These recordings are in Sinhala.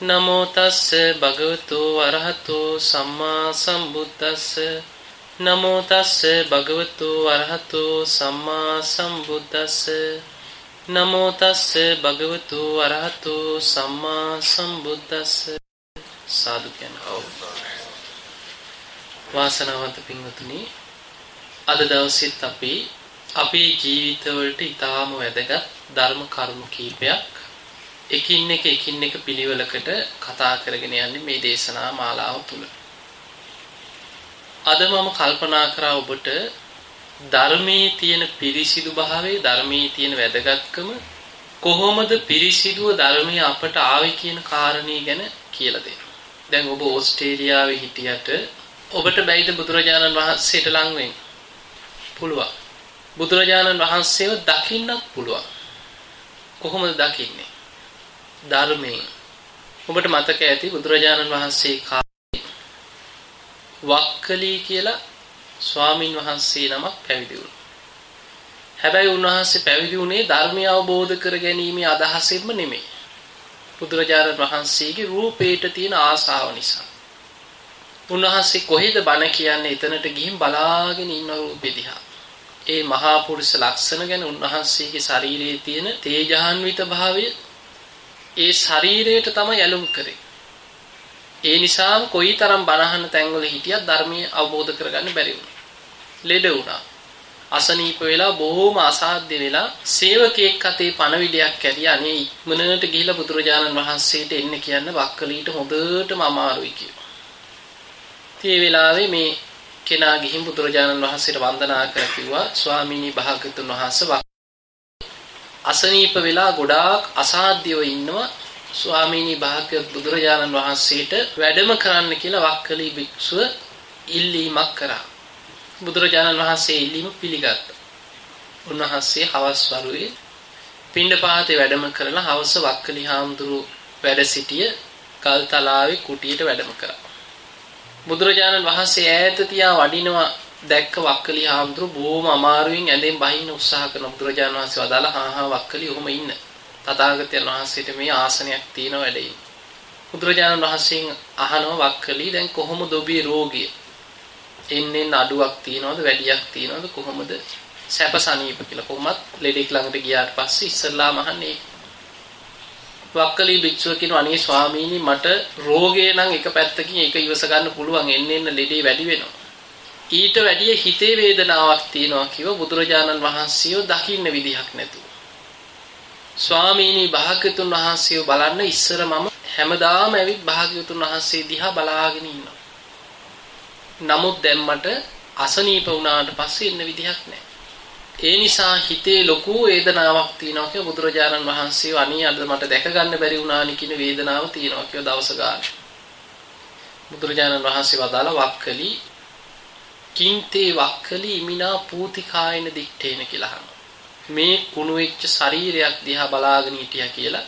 නමෝ තස්ස භගවතු වරහතෝ සම්මා සම්බුද්දස්ස. නමෝ තස්ස භගවතු වරහතෝ සම්මා සම්බුද්දස්ස. නමෝ තස්ස භගවතු වරහතෝ සම්මා සම්බුද්දස්ස. සාදු කියන වාසනාවන්ත පින්වතුනි අද දවසෙත් අපි අපේ ජීවිතවලට ඊටාම වැදගත් ධර්ම කරුණු කීපයක් එකින් එක එකින් එක පිළිවෙලකට කතා කරගෙන යන්නේ මේ දේශනා මාලාව තුල. අද මම කල්පනා කරා ඔබට ධර්මයේ තියෙන පිරිසිදු භාවය ධර්මයේ තියෙන වැදගත්කම කොහොමද පිරිසිදුව ධර්මයේ අපට ආවේ කියන කාරණේ ගැන කියලා දෙන්න. දැන් ඔබ ඕස්ට්‍රේලියාවේ හිටියට ඔබට බැයිද බුදුරජාණන් වහන්සේට ලං වෙන්න? පුළුවන්. බුදුරජාණන් වහන්සේව දකින්නත් පුළුවන්. කොහොමද දකින්නේ? ධර්මයෙන්. ඔබට මතක ඇති බුදුරජාණන් වහන්සේ කාලේ වක්කලී කියලා ස්වාමින් වහන්සේ නමක් පැවිදි වුණා. හැබැයි උන්වහන්සේ පැවිදි වුණේ ධර්මය අවබෝධ කර ගැනීමේ අදහසෙන්ම නෙමෙයි. බුදුරජාණන් වහන්සේගේ රූපේට තියෙන ආසාව නිසා. උන්වහන්සේ කොහෙද බණ කියන්නේ එතනට ගිහින් බලාගෙන ඉන්න රූපෙ දිහා. ඒ මහා පුරුෂ ලක්ෂණ ගැන උන්වහන්සේගේ ශරීරයේ තියෙන තේජාන්විත භාවය ඒ ශරීරයට තමයි ඇලුම් කරේ. ඒ නිසාම කොයිතරම් බණහන තැන්වල හිටියත් ධර්මයේ අවබෝධ කරගන්න බැරි වුණා. ලෙඩ වුණා. අසනීප වෙලා බොහෝම අසාධ්‍ය වෙලා සේවකයෙක් අතේ පණවිඩයක් ඇරිය අනේ ඉක්මනට ගිහිලා බුදුරජාණන් වහන්සේට එන්න කියන්න වක්කලීට හොඳටම අමාරුයි කියලා. ඒ වෙලාවේ මේ කෙනා ගිහින් බුදුරජාණන් වහන්සේට වන්දනා කර කිව්වා ස්වාමීනි භාගතුන් වහන්සේ අසනීප වෙලා ගොඩාක් අසාධ්‍යව ඉන්නවා ස්වාමීනි භාග්‍යවත් බුදුරජාණන් වහන්සේට වැඩම කරන්න කියලා වක්කලී භික්ෂුව ඉල්ලීමක් කරා. බුදුරජාණන් වහන්සේ ඉල්ලීම පිළිගත්තා. උන්වහන්සේ හවස් වරුවේ පිණ්ඩපාතේ වැඩම කරලා හවස වක්කලි හාමුදුරු වැඩ සිටිය කල්තලාවේ කුටියට වැඩම කරා. බුදුරජාණන් වහන්සේ ඈත තියා වඩිනවා දැක්ක වක්කලි හාමුදුරු බොහොම අමාරුවෙන් ඇඳෙන් බහින්න උත්සාහ කරන බුදුරජාණන් වහන්සේ වදාලා හා හා වක්කලි ඔහොම ඉන්න. තථාගතයන් වහන්සේට මේ ආසනයක් තියෙන වැඩේ. බුදුරජාණන් වහන්සේගෙන් අහනවා වක්කලි දැන් කොහොමද ඔබේ රෝගය? එන්නේ අඩුවක් තියනවද? වැඩියක් තියනවද? කොහොමද? සැපසනීප කියලා. කොහොමත් ලෙඩෙක් ළඟට ගියාට පස්සේ ඉස්සල්ලාම අහන්නේ. වක්කලි භික්ෂුව කියන අනේ ස්වාමීනි මට රෝගය නම් එක පැත්තකින් ඒක ඉවස ගන්න පුළුවන්. එන්න එන්න ලෙඩේ වැඩි වෙනවා. ඊට වැඩිය හිතේ වේදනාවක් තියෙනවා කිව්ව බුදුරජාණන් වහන්සේව දකින්න විදිහක් නැතුව ස්වාමීනි භාග්‍යතුන් වහන්සේව බලන්න ඉස්සර මම හැමදාම ඇවිත් භාග්‍යතුන් වහන්සේ දිහා බලාගෙන ඉන්නවා නමුත් දැන් මට අසනීප වුණාට පස්සේ ඉන්න විදිහක් නැහැ. ඒ නිසා හිතේ ලොකු වේදනාවක් තියෙනවා කියලා බුදුරජාණන් වහන්සේ අනේ අද මට දැක ගන්න බැරි වුණානි කියන වේදනාව තියෙනවා කියලා දවස ගන්න. බුදුරජාණන් වහන්සේ වදාලා වක්කලි කින්තේ වක්කලි ඉමිනා පූතිකායන දික්ඨේන කියලා අහනවා. මේ කුණු වෙච්ච ශරීරයක් දිහා බලාගෙන හිටියා කියලා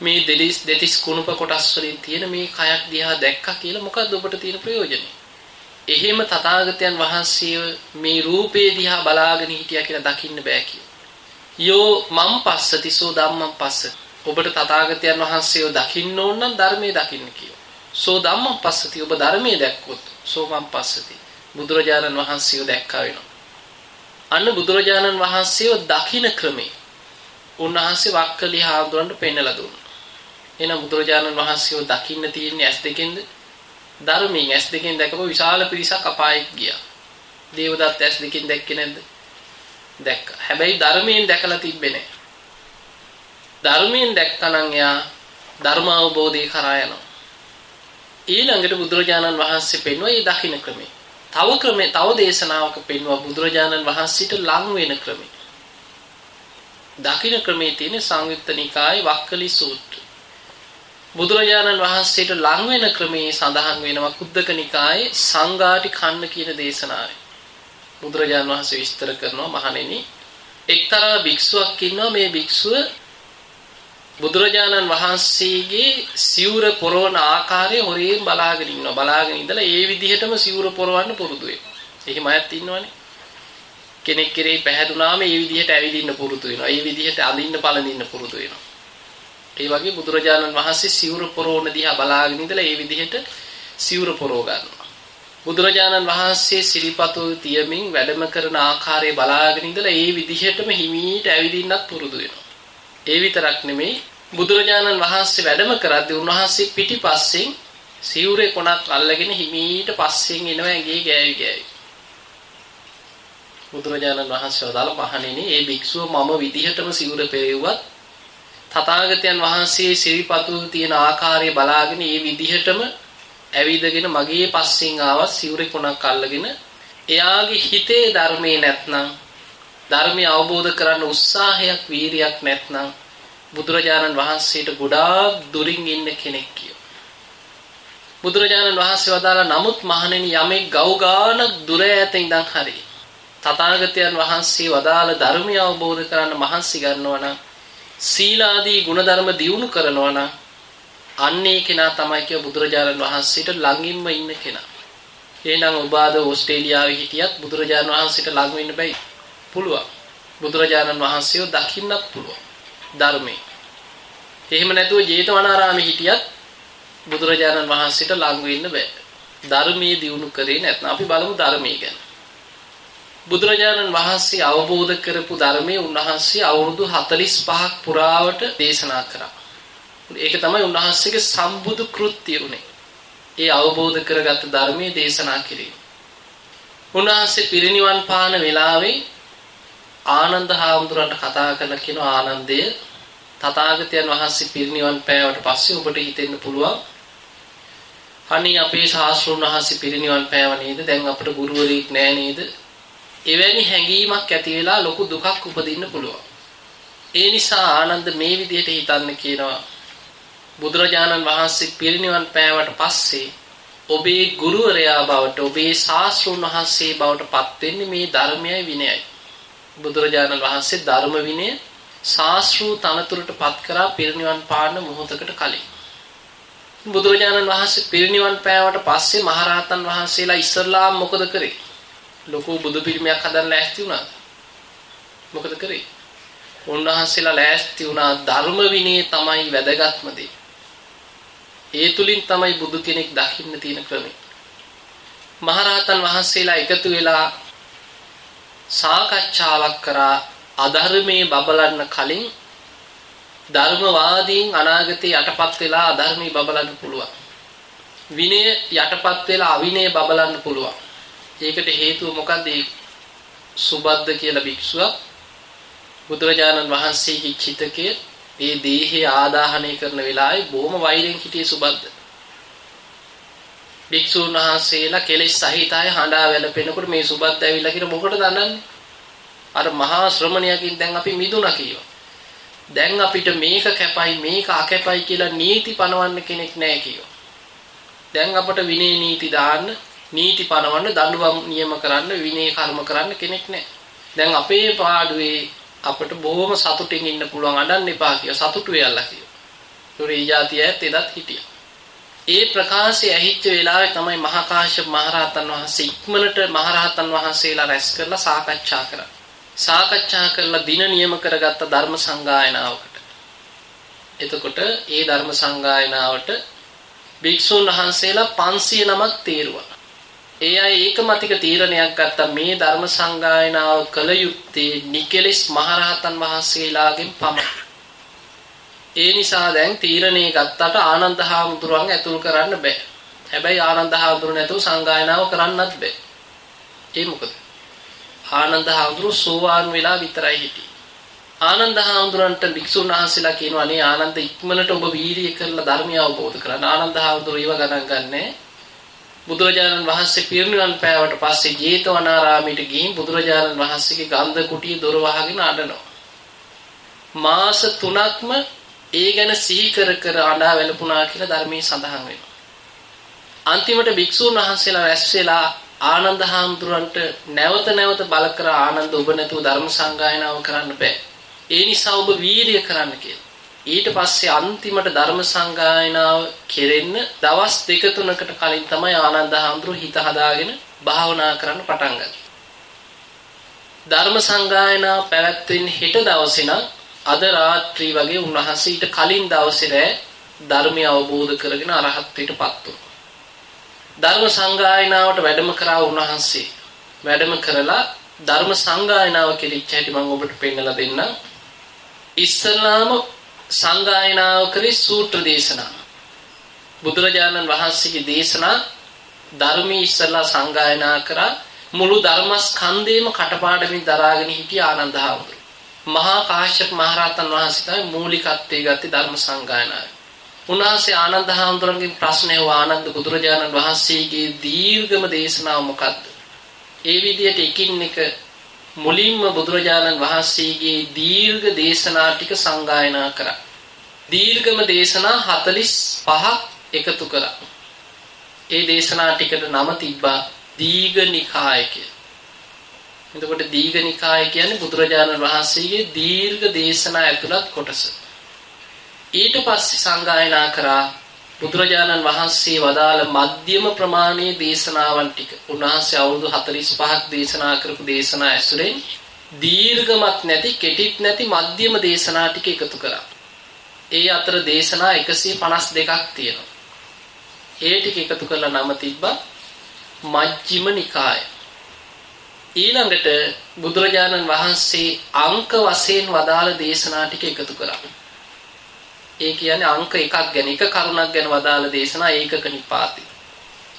මේ දෙලිස් දෙතිස් කුණුප කොටස් වලින් තියෙන මේ කයක් දිහා දැක්කා කියලා මොකද්ද ඔබට තියෙන ප්‍රයෝජනේ? එහෙම තථාගතයන් වහන්සේ මේ රූපේ දිහා බලාගෙන හිටියා කියලා දකින්න බෑ කිය. යෝ මම් පස්සති සෝ ධම්මං පස්සති. ඔබට තථාගතයන් වහන්සේව දකින්න ඕන නම් ධර්මයේ දකින්න කියෝ. සෝ ධම්මං පස්සති ඔබ ධර්මයේ දැක්කොත් සෝ මම් පස්සති. බුදුරජාණන් වහන්සේව දැක්කා වෙනවා. අන්න බුදුරජාණන් වහන්සේව දකින්න ක්‍රමේ උන්වහන්සේ වක්කලි හාමුදුරන්ට පෙන්නලා දුන්නා. එහෙනම් බුදුරජාණන් වහන්සේව දකින්න තියෙන්නේ ඇස් දෙකෙන්ද? ධර්මයෙන් ඇස් දෙකෙන් දැකපුව විශාල පිරිසක් අපායට ගියා. දේවදත්ත ඇස් දෙකෙන් දැක්කේ නැද්ද? දැක්කා. හැබැයි ධර්මයෙන් දැකලා තිබ්බේ නැහැ. ධර්මයෙන් දැක්කනම් එයා ධර්ම අවබෝධය කරා යනවා. ඊළඟට බුදුරජාණන් වහන්සේ පෙන්වුවා මේ දකින්න ක්‍රමය. තව ක්‍රමේ තව දේශනාවක පෙන්වුවා බුදුරජාණන් වහන්සේට ලං වෙන ක්‍රමය. දකින්න ක්‍රමේ තියෙන සංයුත්ත නිකායේ වක්කලි සූත්‍රය. බුදුරජාණන් වහන්සේට ලං වෙන ක්‍රමයේ සඳහන් වෙනවා කුද්දක නිකායේ සංඝාටි කන්න කියන දේශනාවේ. බුදුරජාණන් වහන්සේ විස්තර කරනවා මහණෙනි එක්තරා භික්ෂුවක් ඉන්නවා මේ භික්ෂුව බුදුරජාණන් වහන්සේගේ සිවුර පොරවන ආකාරය හොරෙන් බලාගෙන ඉන්නවා. බලාගෙන ඉඳලා ඒ විදිහටම සිවුර පොරවන්න පුරුදු වෙනවා. එහෙම අයත් ඉන්නවනේ. කෙනෙක් කෙරේ පැහැදුනාම ඒ විදිහට ඇවිදින්න පුරුදු වෙනවා. ඒ විදිහට අඳින්න පළඳින්න පුරුදු වෙනවා. ඒ වගේ බුදුරජාණන් වහන්සේ සිවුර පොරෝන දිහා බලාගෙන ඉඳලා ඒ විදිහට සිවුර පොරව ගන්නවා. බුදුරජාණන් වහන්සේ සිරිපතු තියමින් වැඩම කරන ආකාරය බලාගෙන ඉඳලා ඒ විදිහටම හිමීට ඇවිදින්නත් පුරුදු වෙනවා. ඒ විතරක් නෙමෙයි බුදුරජාණන් වහන්සේ වැඩම කරද්දී උන්වහන්සේ පිටිපස්සෙන් සිවුරේ කොනක් අල්ලගෙන හිමීට පස්සෙන් එනවා ඇඟේ ගෑවි ගෑවි. බුදුරජාණන් වහන්සේ වදාළ මහණෙනි ඒ භික්ෂුව මම විදිහටම සිවුර පෙරෙව්වත් තථාගතයන් වහන්සේ සිරිපතු තියෙන ආකාරය බලාගෙන මේ විදිහටම ඇවිදගෙන මගේ පස්සෙන් ආවත් සිවුරේ කොනක් අල්ලගෙන එයාගේ හිතේ ධර්මේ නැත්නම් ධර්මය අවබෝධ කරන්න උත්සාහයක් වීරියක් නැත්නම් බුදුරජාණන් වහන්සේට ගොඩාක් දුරින් ඉන්න කෙනෙක් කියෝ. බුදුරජාණන් වහන්සේ වදාලා නමුත් මහණෙනි යමෙක් ගව් ගානක් දුර ඈත ඉඳන් හරි තථාගතයන් වහන්සේ වදාළ ධර්මය අවබෝධ කරන්න මහන්සි ගන්නවා නම් සීලාදී ගුණධර්ම දියුණු කරනවා නම් අන්නේ කෙනා තමයි කිය බුදුරජාණන් වහන්සේට ළඟින්ම ඉන්න කෙනා. එහෙනම් ඔබ ආද ඕස්ට්‍රේලියාවේ හිටියත් බුදුරජාණන් වහන්සේට ළඟ වෙන්න බෑ. පුළුවන්. බුදුරජාණන් වහන්සේව දකින්නත් පුළුවන්. ධර්මයේ. එහෙම නැතුව ජේතවනාරාමේ හිටියත් බුදුරජාණන් වහන්සේට ළඟ වෙන්න බෑ. ධර්මයේ දියුණු කරේ නැත්නම් අපි බලමු ධර්මයේ ගැන. බුදුරජාණන් වහන්සේ අවබෝධ කරපු ධර්මයේ උන්වහන්සේ අවුරුදු 45ක් පුරාවට දේශනා කරා. ඒක තමයි උන්වහන්සේගේ සම්බුදු කෘත්‍ය උනේ. ඒ අවබෝධ කරගත් ධර්මයේ දේශනා කිරීම. උන්වහන්සේ පිරිනිවන් පාන වෙලාවේ ආනන්ද හාමුදුරන්ට කතා කරලා කියන ආනන්දය තථාගතයන් වහන්සේ පිරිනිවන් පෑවට පස්සේ ඔබට හිතෙන්න පුළුවන්. අනේ අපේ ශාස්ත්‍රුන් වහන්සේ පිරිනිවන් පෑව නේද? දැන් අපට ගුරුවරයෙක් නෑ නේද? එවැනි හැඟීමක් ඇති වෙලා ලොකු දුකක් උපදින්න පුළුවන්. ඒ නිසා ආනන්ද මේ විදිහට හිතන්න කියනවා. බුදුරජාණන් වහන්සේ පිරිනිවන් පෑවට පස්සේ ඔබේ ගුරුවරයා බවට ඔබේ ශාස්ත්‍රුන් වහන්සේ බවට පත් වෙන්නේ මේ ධර්මයයි විනයයි. බුදුරජාණන් වහන්සේ ධර්ම විනය ශාස්ත්‍රූ තනතුරට පත් කරා පිරිනිවන් පාන්න මොහොතකට කලින්. බුදුරජාණන් වහන්සේ පිරිනිවන් පෑවට පස්සේ මහරහතන් වහන්සේලා ඉස්සරලාම මොකද කරේ? ලොකු බුදු පිළිමයක් හදන්න ලෑස්ති වුණාද? මොකද කරේ? උන්වහන්සේලා ලෑස්ති වුණා ධර්ම විනය තමයි වැදගත්ම දේ. ඒ තුලින් තමයි බුදු කෙනෙක් දකින්න තියෙන ක්‍රමය. මහරහතන් වහන්සේලා එකතු වෙලා සාකච්ඡාවක් කරා අධර්මයේ බබලන්න කලින් ධර්මවාදීන් අනාගතේ යටපත් වෙලා අධර්මී බබලන්න පුළුවන්. විනය යටපත් වෙලා අවිනය බබලන්න පුළුවන්. ඒකට හේතුව මොකද්ද? සුබද්ද කියලා භික්ෂුවක් බුදුරජාණන් වහන්සේගේ චිතකයේ ඒ දේහය ආදාහනය කරන වෙලාවේ බොහොම වෛරෙන් හිටියේ සුබද්ද. භික්ෂුන් වහන්සේලා කෙලෙස් සහිතය හඬා වැළපෙනකොට මේ සුබත් ඇවිල්ලා කියන මොකටද අනන්නේ? අර මහා ශ්‍රමණයකින් දැන් අපි මිදුණා කියනවා. දැන් අපිට මේක කැපයි මේක අකැපයි කියලා නීති පනවන්න කෙනෙක් නැහැ කියනවා. දැන් අපට විනය නීති දාන්න නීති පනවන්න දඬුවම් නියම කරන්න විනය කර්ම කරන්න කෙනෙක් නැහැ. දැන් අපේ පාඩුවේ අපට බොහොම සතුටින් ඉන්න පුළුවන් අඬන්න එපා කියලා සතුටු වෙයල්ලා කියනවා. ඒතොර ඒ જાතිය ඇත් එදත් හිටියා. ඒ ප්‍රකාශය ඇහිච්ච වෙලාවේ තමයි මහා කාශ්‍යප මහරහතන් වහන්සේ ඉක්මනට මහරහතන් වහන්සේලා රැස් කරලා සාකච්ඡා කරා. සාකච්ඡා කරලා දින නියම කරගත්ත ධර්ම සංගායනාවකට. එතකොට ඒ ධර්ම සංගායනාවට භික්ෂුන් වහන්සේලා 500 නමක් තීරුවා. ඒ අය ඒකමතික තීරණයක් ගත්තා මේ ධර්ම සංගායනාව කළ යුත්තේ නිකලෙස් මහරහතන් වහන්සේලාගෙන් පමණයි. ඒ නිසා දැන් තීරණය ගත්තට ආනන්ද හාමුදුරුවන් ඇතුල් කරන්න බෑ. හැබැයි ආනන්ද හාමුදුරුවෝ නැතුව සංගායනාව කරන්නත් බෑ. ඒ මොකද? ආනන්ද හාමුදුරුවෝ සෝවාන් වෙලා විතරයි හිටියේ. ආනන්ද හාමුදුරන්ට භික්ෂුන් වහන්සේලා කියනවා නේ ආනන්ද ඉක්මනට ඔබ වීරිය කරලා ධර්මය අවබෝධ කරගන්න. ආනන්ද හාමුදුරුවෝ ඒව ගණන් ගන්නෑ. බුදුරජාණන් වහන්සේ පිරිනිවන් පෑවට පස්සේ ජේතවනාරාමයට ගිහින් බුදුරජාණන් වහන්සේගේ ගන්ධ කුටිය දොර වහගෙන අඬනවා. මාස 3ක්ම ඒ ගැන සිහි කර කර අඬා වැළපුණා කියලා ධර්මයේ සඳහන් වෙනවා. අන්තිමට භික්ෂූන් වහන්සේලා රැස් වෙලා ආනන්ද හාමුදුරන්ට නැවත නැවත බල කර ආනන්ද ඔබ නැතුව ධර්ම සංගායනාව කරන්න බෑ. ඒ නිසා ඔබ වීරිය කරන්න කියලා. ඊට පස්සේ අන්තිමට ධර්ම සංගායනාව කෙරෙන්න දවස් දෙක තුනකට කලින් තමයි ආනන්ද හාමුදුරුව හිත හදාගෙන භාවනා කරන්න පටන් ගත්තේ. ධර්ම සංගායනාව පැවැත්වෙන්නේ හෙට දවසේ නම් අද රාත්‍රී වගේ උන්වහන්සේ ඊට කලින් දවසේ ධර්මය අවබෝධ කරගෙන අරහත්ත්වයට පත් වුණා. ධර්ම සංගායනාවට වැඩම කරා උන්වහන්සේ. වැඩම කරලා ධර්ම සංගායනාව කෙලිච්ච හැටි මම ඔබට පෙන්නලා දෙන්නම්. ඉස්සල්ලාම සංගායනාව කරේ සූත්‍ර දේශනා. බුදුරජාණන් වහන්සේගේ දේශනා ධර්මයේ ඉස්සල්ලා සංගායනා කරා මුළු ධර්මස්කන්ධේම කටපාඩමින් දරාගෙන හිටිය ආනන්ද හාමුදුරුවෝ. මහා කාශ්‍යප මහරහතන් වහන්සේ තමයි මූලිකත්වයේ ගත්තේ ධර්ම සංගායනාවේ. උන්වහන්සේ ආනන්ද හාමුදුරන්ගෙන් ප්‍රශ්න ඇහුවා ආනන්ද බුදුරජාණන් වහන්සේගේ දීර්ඝම දේශනාව මොකක්ද? ඒ විදිහට එකින් එක මුලින්ම බුදුරජාණන් වහන්සේගේ දීර්ඝ දේශනා ටික සංගායනා කරා. දීර්ඝම දේශනා 45ක් එකතු කරා. ඒ දේශනා ටිකට නම තිබ්බා දීඝනිකාය කියලා. එතකොට දීඝනිකාය කියන්නේ බුදුරජාණන් වහන්සේගේ දීර්ඝ දේශනා ඇතුළත් කොටස. ඊට පස්සේ සංගායනා කරා බුදුරජාණන් වහන්සේ වදාළ මධ්‍යම ප්‍රමාණයේ දේශනාවන් ටික. උන්වහන්සේ අවුරුදු 45ක් දේශනා කරපු දේශනා ඇසුරෙන් දීර්ඝමත් නැති කෙටිත් නැති මධ්‍යම දේශනා ටික එකතු කරා. ඒ අතර දේශනා 152ක් තියෙනවා. ඒ ටික එකතු කරලා නම තිබ්බා මජ්ක්‍ධිම නිකාය. ඊළඟට බුදුරජාණන් වහන්සේ අංක වශයෙන් වදාළ දේශනා ටික එකතු කරා. ඒ කියන්නේ අංක එකක් ගැන එක කරුණක් ගැන වදාළ දේශනා ඒකක නිපාතේ.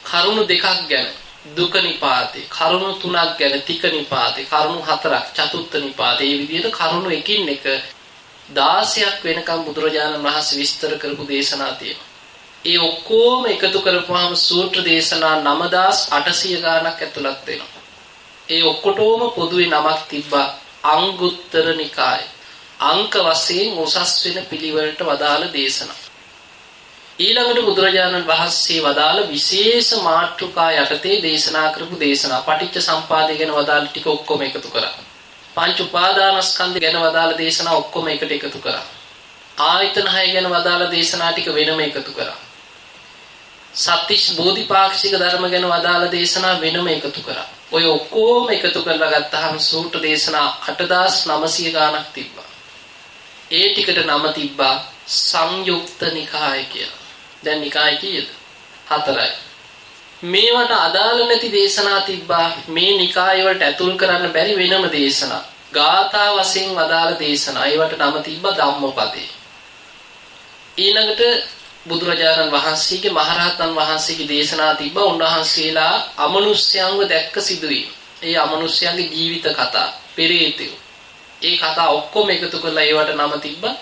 කරුණු දෙකක් ගැන දුක නිපාතේ, කරුණු තුනක් ගැන තික නිපාතේ, කරුණු හතරක් චතුත්ථ නිපාතේ. මේ විදිහට කරුණු එකින් එක 16ක් වෙනකම් බුදුරජාණන් වහන්සේ විස්තර කරපු දේශනා තියෙනවා. ඒ ඔක්කොම එකතු කරපුවාම සූත්‍ර දේශනා 9800 ගාණක් ඇතුළත් වෙනවා. ඒ ඔක්කොටම පොදුවේ නමක් තිබ්බා අංගුත්තර නිකාය. අංක වශයෙන් උසස් වෙන පිළිවෙලට වදාළ දේශනා. ඊළඟට බුදුරජාණන් වහන්සේ වදාළ විශේෂ මාතෘකා යටතේ දේශනා කරපු දේශනා පටිච්ච සම්පාදය ගැන වදාළ ටික ඔක්කොම එකතු කරා. පංච උපාදානස්කන්ධ ගැන වදාළ දේශනා ඔක්කොම එකට එකතු කරා. ආයතන හය ගැන වදාළ දේශනා ටික වෙනම එකතු කරා. සත්‍තිස් බෝධිපාක්ෂික ධර්ම ගැන වදාළ දේශනා වෙනම එකතු කරා. ඔය ඔක්කොම එකතු කරලා ගත්තාම සූත්‍ර දේශනා 8900 ගාණක් තිබ්බා. ඒ ටිකට නම තිබ්බා සංයුක්ත නිකාය කියලා. දැන් නිකාය කීයද? හතරයි. මේවට අදාළ නැති දේශනා තිබ්බා මේ නිකාය වලට ඇතුල් කරන්න බැරි වෙනම දේශනා. ගාථා වශයෙන් අදාළ දේශනා. ඒවට නම තිබ්බා ධම්මපදේ. ඊළඟට බුදුරජාණන් වහන්සේගේ මහරහතන් වහන්සේගේ දේශනා තිබ්බා උන්වහන්සේලා අමනුෂ්‍යයන්ව දැක්ක සිදුවීම. ඒ අමනුෂ්‍යයන්ගේ ජීවිත කතා, පෙරේතයෝ ඒ කතා ඔක්කොම එකතු කරලා ඒවට නම තිබ්බා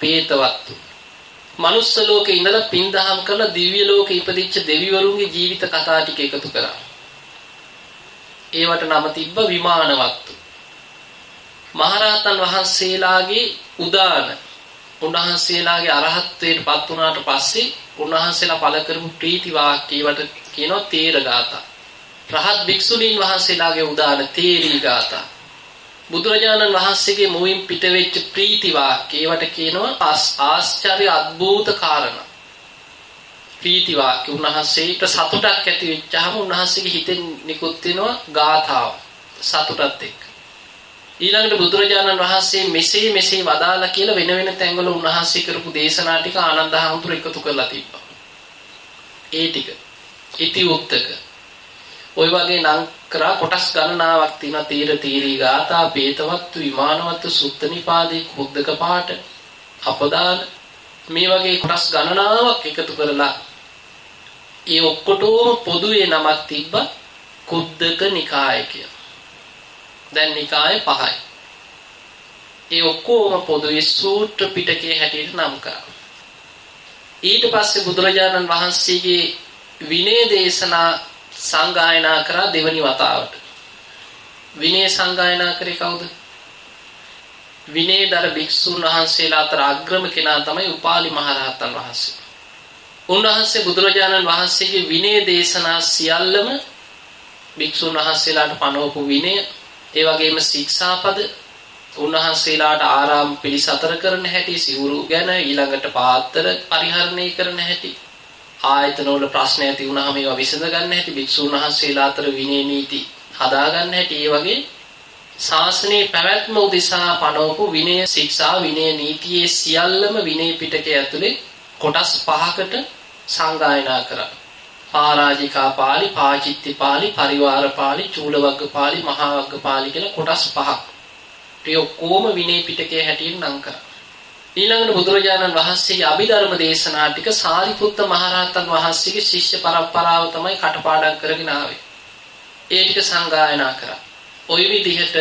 පේතවත්තු. මනුස්ස ලෝකේ ඉඳලා පින්දහම් කරලා දිව්‍ය ලෝකේ ඉපදිච්ච දෙවිවරුන්ගේ ජීවිත කතා ටික එකතු කරා. ඒවට නම තිබ්බ විමානවත්තු. මහරහතන් වහන්සේලාගේ උදාන උන්වහන්සේලාගේ අරහත්ත්වයට පත් වුණාට පස්සේ උන්වහන්සේලා පළ කරපු ප්‍රීති වාක්‍යයට කියනවා තේර ගාථා. රහත් භික්ෂුණීන් වහන්සේලාගේ උදාන තේරී ගාථා. බුදුරජාණන් වහන්සේගේ මුවින් පිට වෙච්ච ප්‍රීති වාක්‍ය ඒවට කියනවා ආශ්චර්ය අద్భుත කාරණා. ප්‍රීති වාක්‍ය උන්වහන්සේට සතුටක් ඇති වෙච්චාම උන්වහන්සේගේ හිතෙන් නිකුත් වෙනවා ගාථාව සතුටත් එක්ක. ඊළඟට බුදුරජාණන් වහන්සේ මෙසේ මෙසේ වදාලා කියලා වෙන වෙන තැන්වල උන්වහන්සේ කරපු දේශනා ටික ආනන්ද හැඳුර එකතු කරලා තිබ්බා. ඒ ටික ඉති උත්තක ওই වගේ නම් කරා කොටස් ගණනාවක් තියෙනවා තීර තීරී ගාථා පේතවත්තු විමානවත්තු සුත්තනිපාදී කුද්දක පාට අපදාන මේ වගේ කොටස් ගණනාවක් එකතු කරලා ඒ ඔක්කොටම පොදුවේ නමක් තිබ්බ කුද්දක නිකාය කියලා. දැන් නිකාය පහයි. ඒ ඔක්කොම පොදුවේ සූත්‍ර පිටකයේ හැටියට නම් කරා. ඊට පස්සේ බුදුරජාණන් වහන්සේගේ විනය දේශනා සංගායනා කරා දෙවනි වතාවට. විනය සංගායනා කරේ කවුද? විනයදර භික්ෂුන් වහන්සේලා අතර අග්‍රම කෙනා තමයි උපාලි මහරහතන් වහන්සේ. උන්වහන්සේ බුදුරජාණන් වහන්සේගේ විනය දේශනා සියල්ලම භික්ෂුන් වහන්සේලාට පනවපු විනය, ඒ වගේම ශික්ෂාපද උන්වහන්සේලාට ආරාම පිළිසතර කරන හැටි, සිවුරු ගැන ඊළඟට පාත්‍ර පරිහරණය කරන හැටි ආයතනවල ප්‍රශ්න ඇති වුණාම ඒවා විසඳ ගන්න හැටි භික්ෂුන් වහන්සේලා අතර විනය නීති හදා ගන්න හැටි ඒ වගේ ශාසනයේ පැවැත්ම උදෙසා පනවපු විනය ශික්ෂා විනය නීතියේ සියල්ලම විනය පිටකයේ ඇතුලේ කොටස් පහකට සංගායනා කරා. පරාජිකා පාළි, පාචිත්ති පාළි, පරිවාර පාළි, චූලවග්ග පාළි, මහා වග්ග පාළි කියලා කොටස් පහක්. ඒ ඔක්කොම විනය පිටකයේ හැටියෙන් නම් කරා. ඊළඟට බුදුරජාණන් වහන්සේගේ අභිධර්ම දේශනා ටික සාරිපුත්ත මහරහතන් වහන්සේගේ ශිෂ්‍ය පරම්පරාව තමයි කටපාඩම් කරගෙන ආවේ. ඒ ටික සංගායනා කරා. ওই විදිහට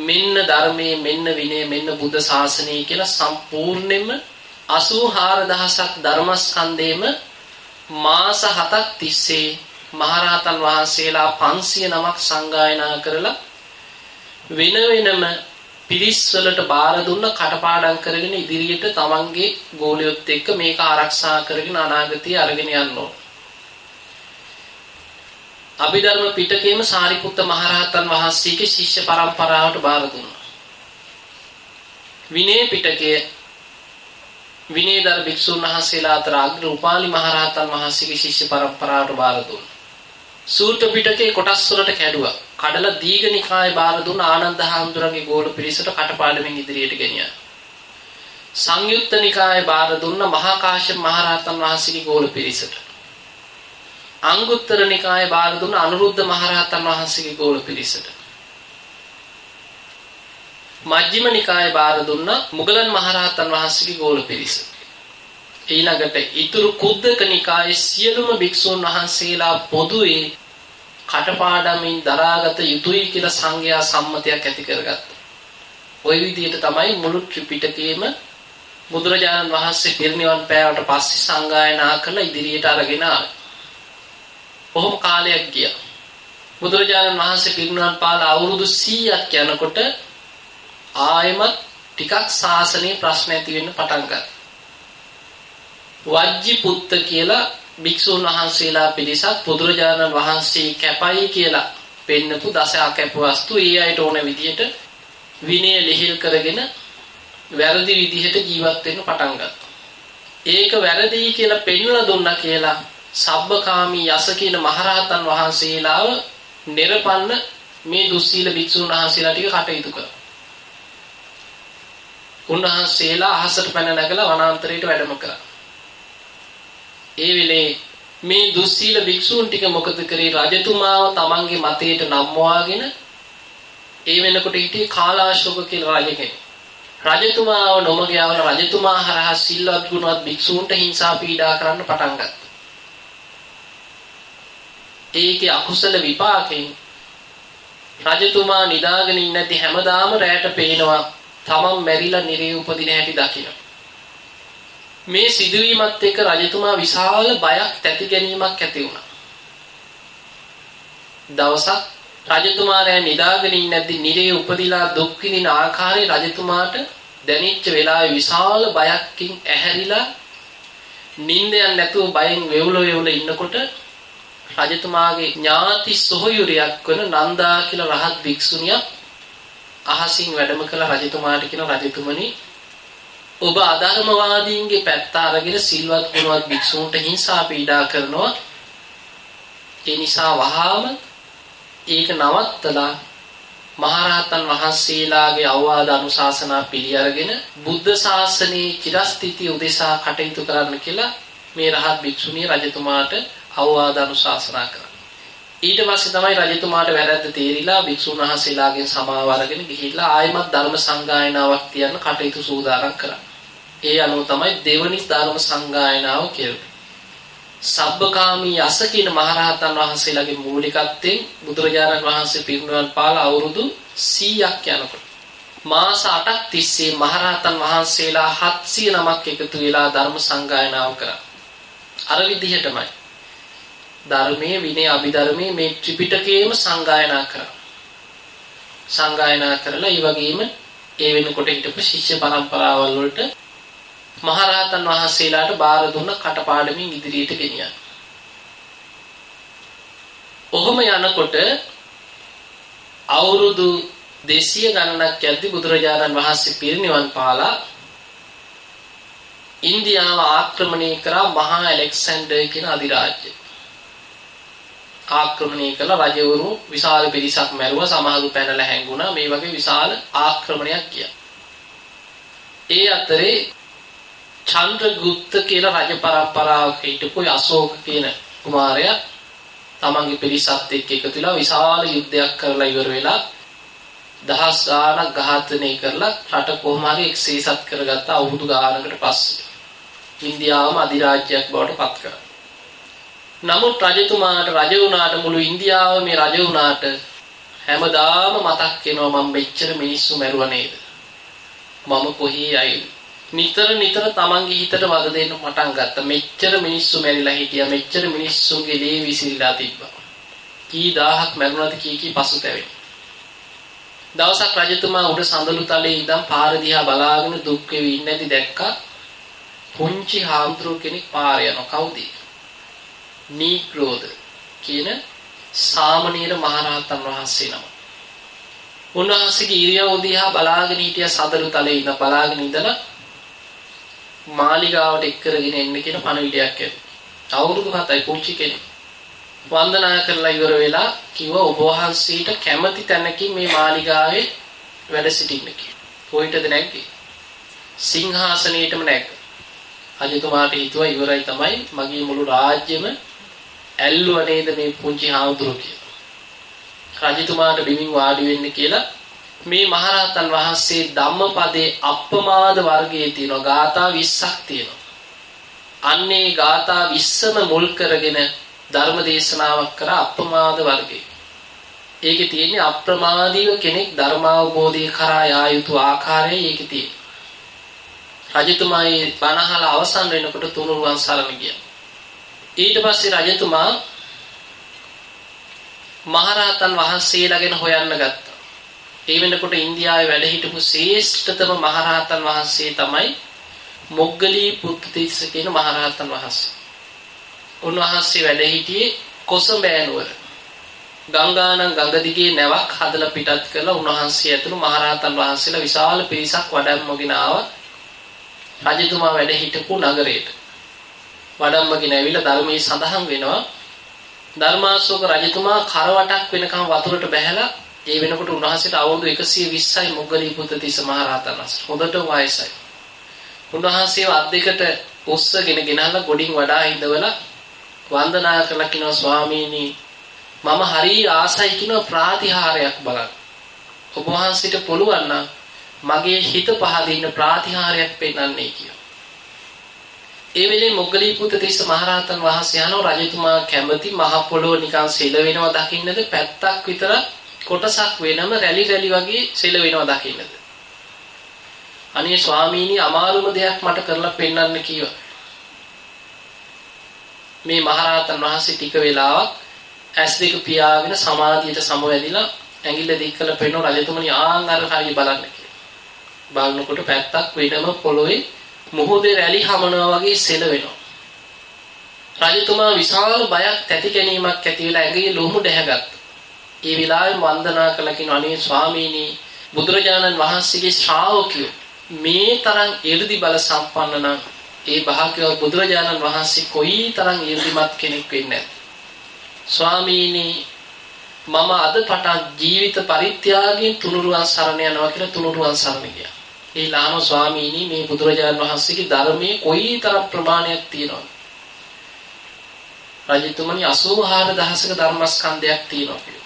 මෙන්න ධර්මයේ මෙන්න විනය මෙන්න බුද්ධ ශාසනය කියලා සම්පූර්ණයෙන්ම 84000ක් ධර්මස්කන්ධේම මාස 7ක් තිස්සේ මහරහතන් වහන්සේලා 500 නමක් සංගායනා කරලා වෙන වෙනම පිරිස් වලට බාර දුන්න කටපාඩම් කරගෙන ඉදිරියට තමන්ගේ ගෝලියොත් එක්ක මේක ආරක්ෂා කරගෙන අනාගතය අරගෙන යන්න ඕන. අභිධර්ම පිටකයේම සාරිපුත්ත මහරහතන් වහන්සේගේ ශිෂ්‍ය පරම්පරාවට බාර දුන්නා. විනය පිටකයේ විනයදර භික්ෂුන් වහන්සේලා අතර අග්‍ර උපාලි මහරහතන් වහන්සේගේ ශිෂ්‍ය පරම්පරාවට බාර දුන්නා. සූත්‍ර පිටකේ කොටස් වලට කැඩුවා. කඩලා දීඝනිකායේ බාර දුන්න ආනන්ද හාමුදුරන්ගේ ගෝල පිරිසට කටපාඩමින් ඉදිරියට ගෙනියනවා. සංයුත්ත නිකායේ බාර දුන්න මහා කාශ්‍යප මහරහතන් වහන්සේගේ ගෝල පිරිසට. අංගුත්තර නිකායේ බාර දුන්න අනුරුද්ධ මහරහතන් වහන්සේගේ ගෝල පිරිසට. මජ්ක්‍ධිම නිකායේ බාර දුන්න මුගලන් මහරහතන් වහන්සේගේ ගෝල පිරිස. ඊළඟට ඊතුරු කුද්දක නිකායේ සියලුම භික්ෂුන් වහන්සේලා පොදුවේ කටපාඩමින් දරාගත යුතුයි කියලා සංඝයා සම්මතයක් ඇති කරගත්තා. ওই විදිහට තමයි මුළු ත්‍රිපිටකයේම බුදුරජාණන් වහන්සේ පිරිනිවන් පෑවට පස්සේ සංගායනා කරලා ඉදිරියට අරගෙන ආවේ. කොහොම කාලයක් ගියා. බුදුරජාණන් වහන්සේ පිරිනිවන් පාලා අවුරුදු 100ක් යනකොට ආයෙමත් ටිකක් සාසනීය ප්‍රශ්න ඇති වෙන්න පටන් ගත්තා. වජ්ජි පුත්ත කියලා භික්ෂුන් වහන්සේලා පිරිසක් බුදුරජාණන් වහන්සේ කැපයි කියලා පෙන්නපු දස අකැප වස්තු ඒ අයට ඕන විදිහට විනය ලිහිල් කරගෙන වැරදි විදිහට ජීවත් වෙන්න පටන් ගත්තා. ඒක වැරදි කියලා පෙන්වලා දුන්නා කියලා සබ්බකාමී යස කියන මහරහතන් වහන්සේලාව නිර්පන්න මේ දුස්සීල භික්ෂුන් වහන්සේලා ටික කටයුතු කළා. උන්වහන්සේලා අහසට පැන නැගලා වනාන්තරයට වැඩම කළා. ඒ වෙලේ මේ දුස්සීල භික්ෂූන් ටික මොකද කරේ රජතුමාව තමන්ගේ මතයට නම්වාගෙන ඒ වෙනකොට හිටියේ කාලාශෝක කියලා රජ කෙනෙක්. රජතුමාව නොමග යවන රජතුමා හරහා සිල්වත් ගුණවත් භික්ෂූන්ට හිංසා පීඩා කරන්න පටන් ගත්තා. ඒකේ අකුසල විපාකයෙන් රජතුමා නිදාගෙන ඉන්නේ නැති හැමදාම රැයට පේනවා තමන් මැරිලා නිරේ උපදින හැටි දකිනවා. මේ සිදුවීමත් එක්ක රජතුමා විශාල බයක් තැති ගැනීමක් ඇති වුණා. දවසක් රජතුමා රැ නිදාගෙන ඉන්නේ නැද්දි නිරේ උපදිලා දුක් විඳින ආකාරය රජතුමාට දැනෙච්ච වෙලාවේ විශාල බයක්කින් ඇහැරිලා නිින්දයන් නැතුව බයෙන් වෙවුල වෙවුල ඉන්නකොට රජතුමාගේ ඥාති සොහොයුරියක් වන නන්දා කියලා රහත් භික්ෂුණියක් අහසින් වැඩම කළ රජතුමාට කියන රජතුමනි ඔබ අධර්මවාදීන්ගේ පැත්ත අරගෙන සිල්වත් ගුණවත් භික්ෂූන්ට හිංසා පීඩා කරනවා. ඒ නිසා වහාම ඒක නවත්තලා මහරහතන් වහන්සේලාගේ අවවාද අනුශාසනා පිළි අරගෙන බුද්ධ ශාසනයේ චිරස්ථිතිය උදෙසා කටයුතු කරන්න කියලා මේ රහත් භික්ෂුණිය රජතුමාට අවවාද අනුශාසනා කරා. ඊට පස්සේ තමයි රජතුමාට වැරද්ද තේරිලා භික්ෂුන් වහන්සේලාගෙන් සමාව අරගෙන ගිහිල්ලා ආයමත් ධර්ම සංගායනාවක් තියන්න කටයුතු සූදානම් කරා. ඒ අනුව තමයි දෙවනි ධර්ම සංගායනාව කෙරුවේ. සබ්බකාමී යස කියන මහරහතන් වහන්සේලාගේ මූලිකත්වයෙන් බුදුරජාණන් වහන්සේ පිරිනුවන් පාල අවුරුදු 100ක් යනකොට මාස 8ක් තිස්සේ මහරහතන් වහන්සේලා 700 නමක් එකතු වෙලා ධර්ම සංගායනාව කරා. අර විදිහටමයි. ධර්මයේ විනය අභිධර්මයේ මේ ත්‍රිපිටකයේම සංගායනා කරා. සංගායනා කරලා ඒ වගේම ඒ වෙනකොට හිටපු ශිෂ්‍ය පරම්පරාවල් වලට මහරහතන් වහන්සේලාට බාර දුන්න කටපාඩමින් ඉදිරියට ගෙනියන. ඔහොම යනකොට අවුරුදු 200 ගණනක් යද්දී බුදුරජාණන් වහන්සේ පිරිනිවන් පාලා ඉන්දියාව ආක්‍රමණය කරා මහා ඇලෙක්සැන්ඩර් කියන අධිරාජ්‍ය. ආක්‍රමණය කළ රජවරු විශාල පිරිසක් මැරුවා සමහරු පැනලා හැංගුණා මේ වගේ විශාල ආක්‍රමණයක් ගියා. ඒ අතරේ චන්ද්‍රගුප්ත කියලා රජ පරම්පරාවක හිටපු අශෝක කියන කුමාරයා තමන්ගේ පිරිසත් එක්ක එකතු වෙලා විශාල යුද්ධයක් කරලා ඉවර වෙලා දහස් ගාණක් ඝාතනය කරලා රට කොහොම හරි එක්සේසත් කරගත්ත අවුරුදු ගාණකට පස්සේ ඉන්දියාවම අධිරාජ්‍යයක් බවට පත් කරා. නමුත් රජතුමාට රජ වුණාට මුළු ඉන්දියාව මේ රජ වුණාට හැමදාම මතක් වෙනවා මම මෙච්චර මිනිස්සු මැරුවා නේද? මම කොහේ යයිද? නිතර නිතර තමන්ගේ හිතට වද දෙන්න පටන් ගත්තා. මෙච්චර මිනිස්සු මැරිලා හිටියා. මෙච්චර මිනිස්සුන්ගේ ලේ විසිරීලා තිබ්බා. කී දහහක් මැරුණාද කී කී පසුතැවෙන්නේ. දවසක් රජතුමා උඩ සඳලු තලයේ ඉඳන් පාර දිහා බලාගෙන දුක් වෙවි ඉන්නේ නැති දැක්කා. පුංචි හාමුදුරුව කෙනෙක් පාර යනවා. කවුද? නීග්‍රෝද කියන සාමණේර මහරහතන් වහන්සේ නම. උන්වහන්සේගේ ඉරියව් දිහා බලාගෙන හිටිය සඳලු තලයේ ඉඳන් බලාගෙන ඉඳලා මාලිගාවට එක් කරගෙන එන්න කියන පණවිඩයක් ඇති. අවුරුදු 7යි පුංචි කෙනෙක්. වන්දනා කරලා ඉවර වෙලා කිව්වා ඔබ වහන්සේට කැමති තැනකින් මේ මාලිගාවේ වැඩ සිටින්න කියලා. කොහෙටද නැග්ගේ? සිංහාසනයේටම නැග්ග. රජතුමාට හිතුවා ඉවරයි තමයි මගේ මුළු රාජ්‍යෙම ඇල්ලුව නේද මේ පුංචි හාමුදුරුවෝ කියලා. රජතුමාට බිමින් වාඩි වෙන්න කියලා මේ මහරහතන් වහන්සේ ධම්මපදයේ අප්‍රමාද වර්ගයේ තියෙනවා ගාථා 20ක් තියෙනවා. අන්නේ ගාථා 20ම මුල් කරගෙන ධර්ම දේශනාවක් කර අප්‍රමාද වර්ගයේ. ඒකේ තියෙන්නේ අප්‍රමාදීව කෙනෙක් ධර්මාවබෝධය කරා යා යුතු ආකාරය ඒකේ තියෙනවා. රජතුමාගේ බණහල අවසන් වෙනකොට තුනුරුවන් සරණ ගියා. ඊට පස්සේ රජතුමා මහරහතන් වහන්සේලා ගැන හොයන්න ගත්තා. ඒ වෙනකොට ඉන්දියාවේ වැඩ හිටපු ශ්‍රේෂ්ඨතම මහරහතන් වහන්සේ තමයි මොග්ගලී පුත්තිස්ස කියන මහරහතන් වහන්සේ. උන්වහන්සේ වැඩ හිටියේ කොසඹෑ නුවර. ගංගානම් ගඟ දිගේ නැවක් හදලා පිටත් කරලා උන්වහන්සේ ඇතුළු මහරහතන් වහන්සේලා විශාල පිරිසක් වඩම්මගෙන ආවා. රජතුමා වැඩ හිටපු නගරයට. වඩම්මගෙන ඇවිල්ලා ධර්මයේ සඳහන් වෙනවා. ධර්මාශෝක රජතුමා කරවටක් වෙනකම් වතුරට බැහැලා ඒ වෙනකොට උන්වහන්සේට අවුරුදු 120යි මොග්ගලී පුත්තිස්ස මහ රහතන් වහන්සේ. හොඳට වයසයි. උන්වහන්සේව අත් දෙකට උස්සගෙන ගෙනල්ලා ගොඩින් වඩා හිඳවලා වන්දනා කරලා කියනවා ස්වාමීනි මම හරි ආසයි කියන ප්‍රාතිහාරයක් බලන්න. ඔබ වහන්සේට පුළුවන් නම් මගේ හිත පහදින්න ප්‍රාතිහාරයක් පෙන්වන්නේ කියලා. ඒ වෙලේ මොග්ගලී පුත්තිස්ස මහ රහතන් වහන්සේ යනවා රජතුමා කැමති මහ පොළොව නිකන් සෙල වෙනවා දකින්නද? පැත්තක් විතර කොටසක් වෙනම රැලි රැලි වගේ සෙල වෙනවා දකින්නද? අනේ ස්වාමීනි අමාරුම දෙයක් මට කරලා පෙන්වන්න කීවා. මේ මහරහතන් වහන්සේ ටික වෙලාවක් ඇස් දෙක පියාගෙන සමාධියට සමවැදිලා ඇඟිල්ල දික් කළ පෙන්නන රජතුමනි ආන් අර හරිය බලන්න කියලා. බලනකොට පැත්තක් වෙනම පොළොවේ මොහොතේ රැලි හමනවා වගේ සෙලවෙනවා. රජතුමා විශාල බයක් ඇති ගැනීමක් ඇති වෙලා ඇඟේ ලොමු දැහැගත්තා. ඒ වෙලාවේ වන්දනා කළ කිනු අනේ ස්වාමීනි බුදුරජාණන් වහන්සේගේ ශ්‍රාවකයෝ මේ තරම් 이르දි බල සම්පන්න නම් ඒ භාග්‍යවත් බුදුරජාණන් වහන්සේ කොයි තරම් 이르දිමත් කෙනෙක් වෙන්නේ ස්වාමීනි මම අද පටන් ජීවිත පරිත්‍යාගයෙන් තුනුරුවන් සරණ යනවා කියලා තුනුරුවන් සරණ ගියා. ඒ ලාම ස්වාමීනි මේ බුදුරජාණන් වහන්සේගේ ධර්මයේ කොයි තරම් ප්‍රමාණයක් තියෙනවද? රජතුමනි 84000ක ධර්මස්කන්ධයක් තියෙනවා.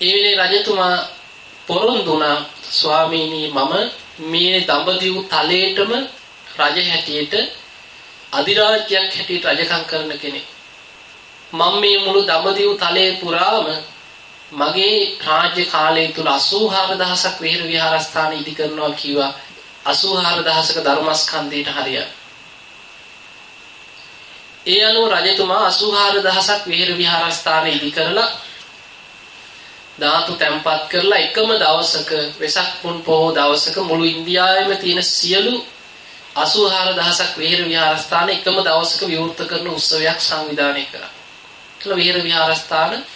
ඒ වෙලේ රජතුමා පොරොන්දුනා ස්වාමීනි මම මේ දඹදිව් තලයේටම රජ හැටියට අධිරාජ්‍යයක් හැටියට රජකම් කරන කෙනෙක්. මම මේ මුළු දඹදිව් තලයේ පුරාම මගේ රාජ්‍ය කාලය තුල 84000ක් විහෙර විහාරස්ථාන ඉදි කරනවා කිව්වා 84000ක ධර්මස්කන්ධයට හරියට. ඒ අනුව රජතුමා 84000ක් විහෙර විහාරස්ථාන ඉදි කරලා ධාතු තැම්පත් කරලා එකම දවසක වෙසක් පුන් පොහොව දවසක මුළු ඉන්දියාවෙම තියෙන සියලු 84000ක් විහෙර විහාරස්ථාන එකම දවසක විවෘත කරන උත්සවයක් සංවිධානය කරා. ඒකල විහෙර විහාරස්ථාන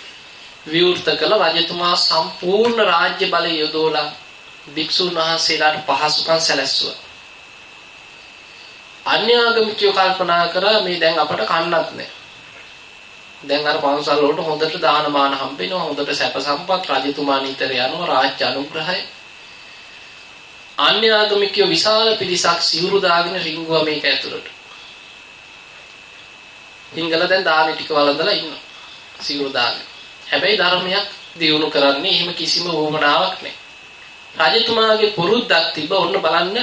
විවෘත කළ රජතුමා සම්පූර්ණ රාජ්‍ය බලය යොදවලා භික්ෂුන් වහන්සේලාට පහසුකම් සැලැස්සුවා. අන්‍යාගමිකයෝ කල්පනා කරා මේ දැන් අපට කන්නත් නැහැ. දැන් අර පන්සල් වලට හොඳට දාන මාන හම්බෙනවා හොඳට සැප සම්පත් රජතුමා නිතර යනවා රාජ්‍ය අනුග්‍රහය අන්‍ය ආගමිකයෝ විශාල පිරිසක් සිවුරු දාගෙන රිංගුවා මේක ඇතුළට හිංගල දැන් දානි ටික වළඳලා ඉන්නවා සිවුරු දාගෙන හැබැයි ධර්මයක් දියුණු කරන්නේ එහෙම කිසිම වුමනාවක් නැහැ රජතුමාගේ පුරුද්දක් තිබ්බ ඔන්න බලන්න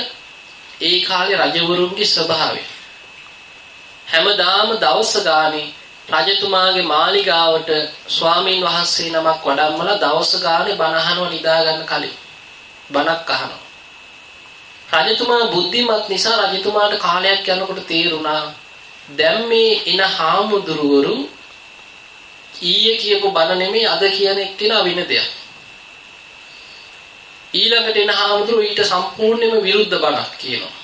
ඒ කාලේ රජවරුන්ගේ ස්වභාවය. හැමදාම දවස ගානේ රජතුමාගේ මාලිගාවට ස්වාමීන් වහන්සේ නමක් වඩම්මලා දවස ගානේ බණ අහනවා නිදා ගන්න කලින්. බණක් අහනවා. රජතුමා බුද්ධිමත් නිසා රජතුමාට කාලයක් යනකොට තේරුණා දැන් මේ එන හාමුදුරුවරු ඊයේ කියපු බණ නෙමෙයි අද කියන එක්කෙනා වෙන දෙයක් ඊළඟට එන හාමුදුරුවෝ ඊට සම්පූර්ණයෙන්ම විරුද්ධ බණක් කියනවා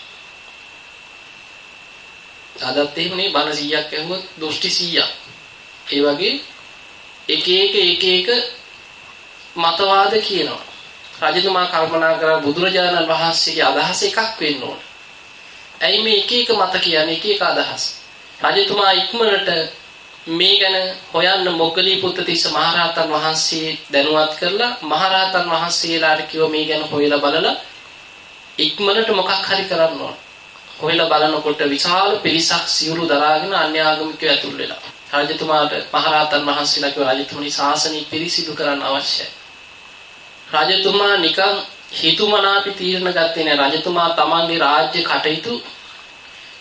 අදත් එහෙමනේ බණ 100ක් ඇහුවොත් දෘෂ්ටි 100ක්. ඒ වගේ එක එක එක එක මතවාද කියනවා. රජතුමා කල්පනා කරා බුදුරජාණන් වහන්සේගේ අදහස එකක් වෙන්න ඕන. ඇයි මේ එක එක මත කියන්නේ එක එක අදහස්? රජතුමා ඉක්මනට මේ ගැන හොයන්න මොග්ගලී පුත්තිස්ස මහරහතන් වහන්සේ දැනුවත් කරලා මහරහතන් වහන්සේලාට කිව්ව මේ ගැන හොයලා බලලා ඉක්මනට මොකක් හරි කරන්න ඕන. හොයලා බලනකොට විශාල පිරිසක් සිවුරු දරාගෙන අන්‍ය ආගමිකයෝ ඇතුල් වෙලා. රජතුමාට මහරහතන් වහන්සේලා කිව්වා රජතුමනි ශාසනය පිරිසිදු කරන්න අවශ්‍යයි. රජතුමා නිකන් හිතුමනාපි තීරණ ගත්තේ නෑ. රජතුමා තමන්ගේ රාජ්‍ය කටයුතු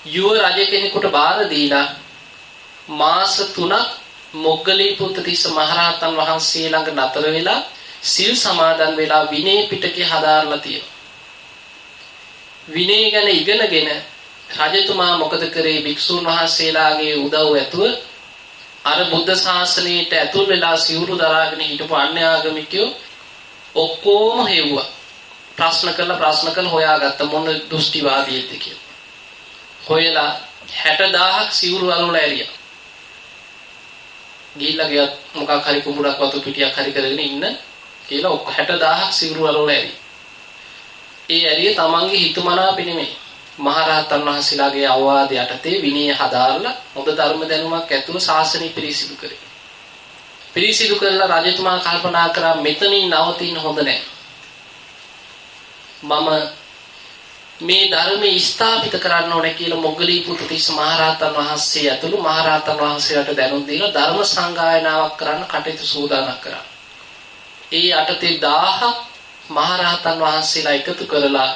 යුව රජ කෙනෙකුට බාර දීලා මාස 3ක් මොග්ගලී පුත්තිස්ස මහරහතන් වහන්සේ ළඟ නතර වෙලා සිල් සමාදන් වෙලා විනය පිටකේ හදාarලා තියෙනවා. විනය ගැන ඉගෙනගෙන රජතුමා මොකද කරේ? භික්ෂුන් වහන්සේලාගේ උදව් ඇතුව අර බුද්ධ ශාසනයට ඇතුල් වෙලා සිවුරු දරාගෙන හිටපු අන්‍ය ආගමිකයෝ ඔක්කොම හෙව්වා. ප්‍රශ්න කළා ප්‍රශ්න කළ හොයාගත්ත මොන දෘෂ්ටිවාදීද කියලා. හොයලා 60000ක් සිවුරු අරවලා ඇරියා. ගිහිල්ලා ගියත් මොකක් හරි කුඹුරක් වතු පිටියක් හරි කරගෙන ඉන්න කියලා 60000ක් සිවුරු අරවලා ඇරියා ඒ ඇරිය තමන්ගේ හිතුමනාපෙ නෙමෙයි. මහරහතන් වහන්සේලාගේ අවවාද යටතේ විනය හදාarලා හොඳ ධර්ම දැනුමක් ඇතුව ශාසනය පිරිසිදු කරේ. පිරිසිදු කරලා රජතුමා කල්පනා කරා මෙතනින් නවතින්න හොඳ නැහැ. මම මේ ධර්මයේ ස්ථාපිත කරන්න ඕනේ කියලා මොග්ගලී පුත්තිස්ස මහරහතන් වහන්සේ ඇතුළු මහරහතන් වහන්සේලාට දැනුම් දීලා ධර්ම සංගායනාවක් කරන්න කටයුතු සූදානම් කරා. ඒ අටතේ 1000ක් මහරහතන් වහන්සේලා එකතු කරලා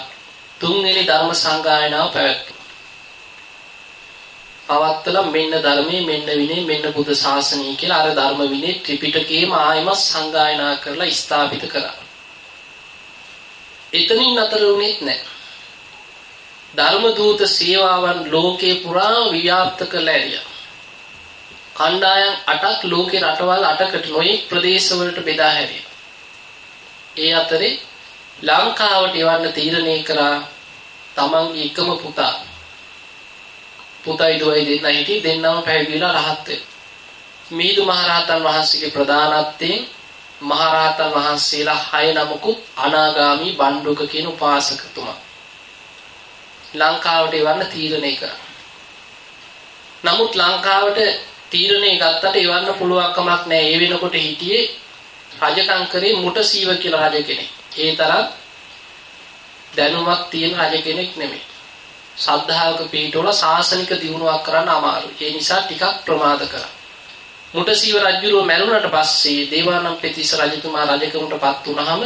තුන්වෙනි ධර්ම සංගායනාව පැවැත්තුවා. පවත්තලා මෙන්න ධර්මයේ මෙන්න විනය මෙන්න බුද්ධ ශාසනය කියලා අර ධර්ම විනය ත්‍රිපිටකයේම ආයම සංගායනා කරලා ස්ථාපිත කරා. එතනින් අතර වුණෙත් නැහැ. ධර්ම දූත සේවාවන් ලෝකේ පුරා ව්‍යාප්ත කළ ඇරියා. කණ්ඩායම් 8ක් ලෝකේ රටවල් 8කට නොයෙක් ප්‍රදේශවලට බෙදා හැරියා. ඒ අතරේ ලංකාවට එවන්න තීරණය කරා තමන්ගේ එකම පුතා පුතයි දුවයි දෙන්න හිටියේ දෙන්නම පැවිදිලා රහත් වෙන. මිහිඳු මහරහතන් වහන්සේගේ ප්‍රධානත්වයෙන් මහරහතන් වහන්සේලා හය නමකුත් අනාගාමි බණ්ඩුක කියන උපාසකතුමා ලංකාවට එවන්න තීරණය කරා. නමුත් ලංකාවට තීරණය ගත්තට එවන්න පුළුවන් කමක් නැහැ. ඒ වෙනකොට හිටියේ රජකම් කරේ මුටසීව කියලා රජ කෙනෙක්. ඒ තරම් දැනුමක් තියෙන රජ කෙනෙක් නෙමෙයි. ශ්‍රද්ධාවක පිටුවල සාසනික දියුණුවක් කරන්න අමාරුයි. ඒ නිසා ටිකක් ප්‍රමාද කරා. මුටසීව රජුරෝ මැරුණට පස්සේ දේවානම්පියතිස්ස රජතුමා රජකමටපත් වුණාම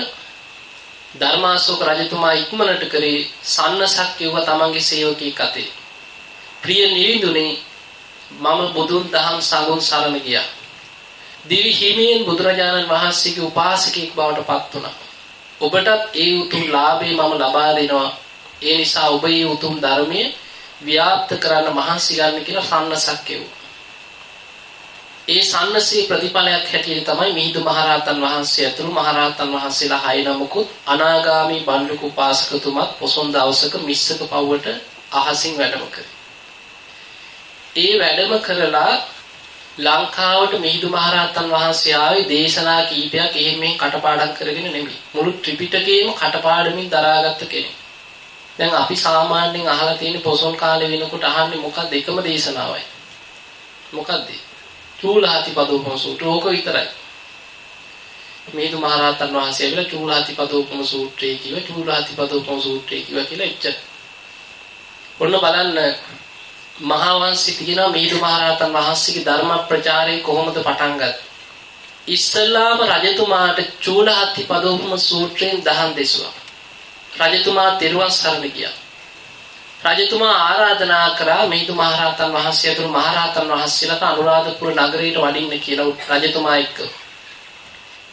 ධර්මාශෝක රජතුමා ඉක්මනට කරේ සන්නසක් කිව්ව තමන්ගේ සේවකයෙක් අතේ. ප්‍රිය නිවිඳුනේ මම බුදුන් දහම් සඟුන් සරණ ගියා. දිවි හිමියෙන් බුදුරජාණන් වහන්සේගේ උපාසකෙක් බවට පත් වුණා. ඔබටත් ඒ උතුම් ලාභේ මම ලබා දෙනවා. ඒ නිසා ඔබ මේ උතුම් ධර්මයේ ව්‍යාප්ත කරන්න මහන්සි ගන්න කියලා සන්නසක් කෙවුවා. ඒ සන්නසී ප්‍රතිඵලයක් හැටියට තමයි මිහිඳු මහරහතන් වහන්සේ ඇතුළු මහරහතන් වහන්සේලා හය නමකුත් අනාගාමී බණ්ඩුක උපාසකතුමත් පොසොන් දවසක මිස්සක පව්වට අහසින් වැඩම කරේ. ඒ වැඩම කරලා ලංකාවට මිහිඳු මහරහතන් වහන්සේ ආවේ දේශනා කීපයක් එහෙම මෙහෙම කටපාඩම් කරගෙන නෙමෙයි. මුළු ත්‍රිපිටකයම කටපාඩමින් දරාගත්ත කෙනෙක්. දැන් අපි සාමාන්‍යයෙන් අහලා තියෙන පොසොන් කාලේ වෙනකොට අහන්නේ මොකක්ද එකම දේශනාවයි. මොකක්ද? චූලහතිපදෝපම සූත්‍රය ඕක විතරයි. මේතු මහරහතන් වහන්සේ ඇවිල්ලා චූලහතිපදෝපම සූත්‍රය කිව්ව චූලහතිපදෝපම සූත්‍රය කිව්ව කියලා එච්චර. ඔන්න බලන්න මහා වංශේ තියෙනවා මේතු මහරහතන් වහන්සේගේ ධර්ම ප්‍රචාරය කොහොමද පටන් ගත්තේ? ඉස්සල්ලාම රජතුමාට චූලහතිපදෝපම සූත්‍රයෙන් දහම් දෙසුවා. රජතුමා තෙරුවන් සරණ ගියා. රජතුමා ආරාධනා කරා මිහිඳු මහරහතන් වහන්සේ ඇතුළු මහරහතන් වහන්සේලාට අනුරාධපුර නගරයට වඩින්න කියලා රජතුමා එක්ක.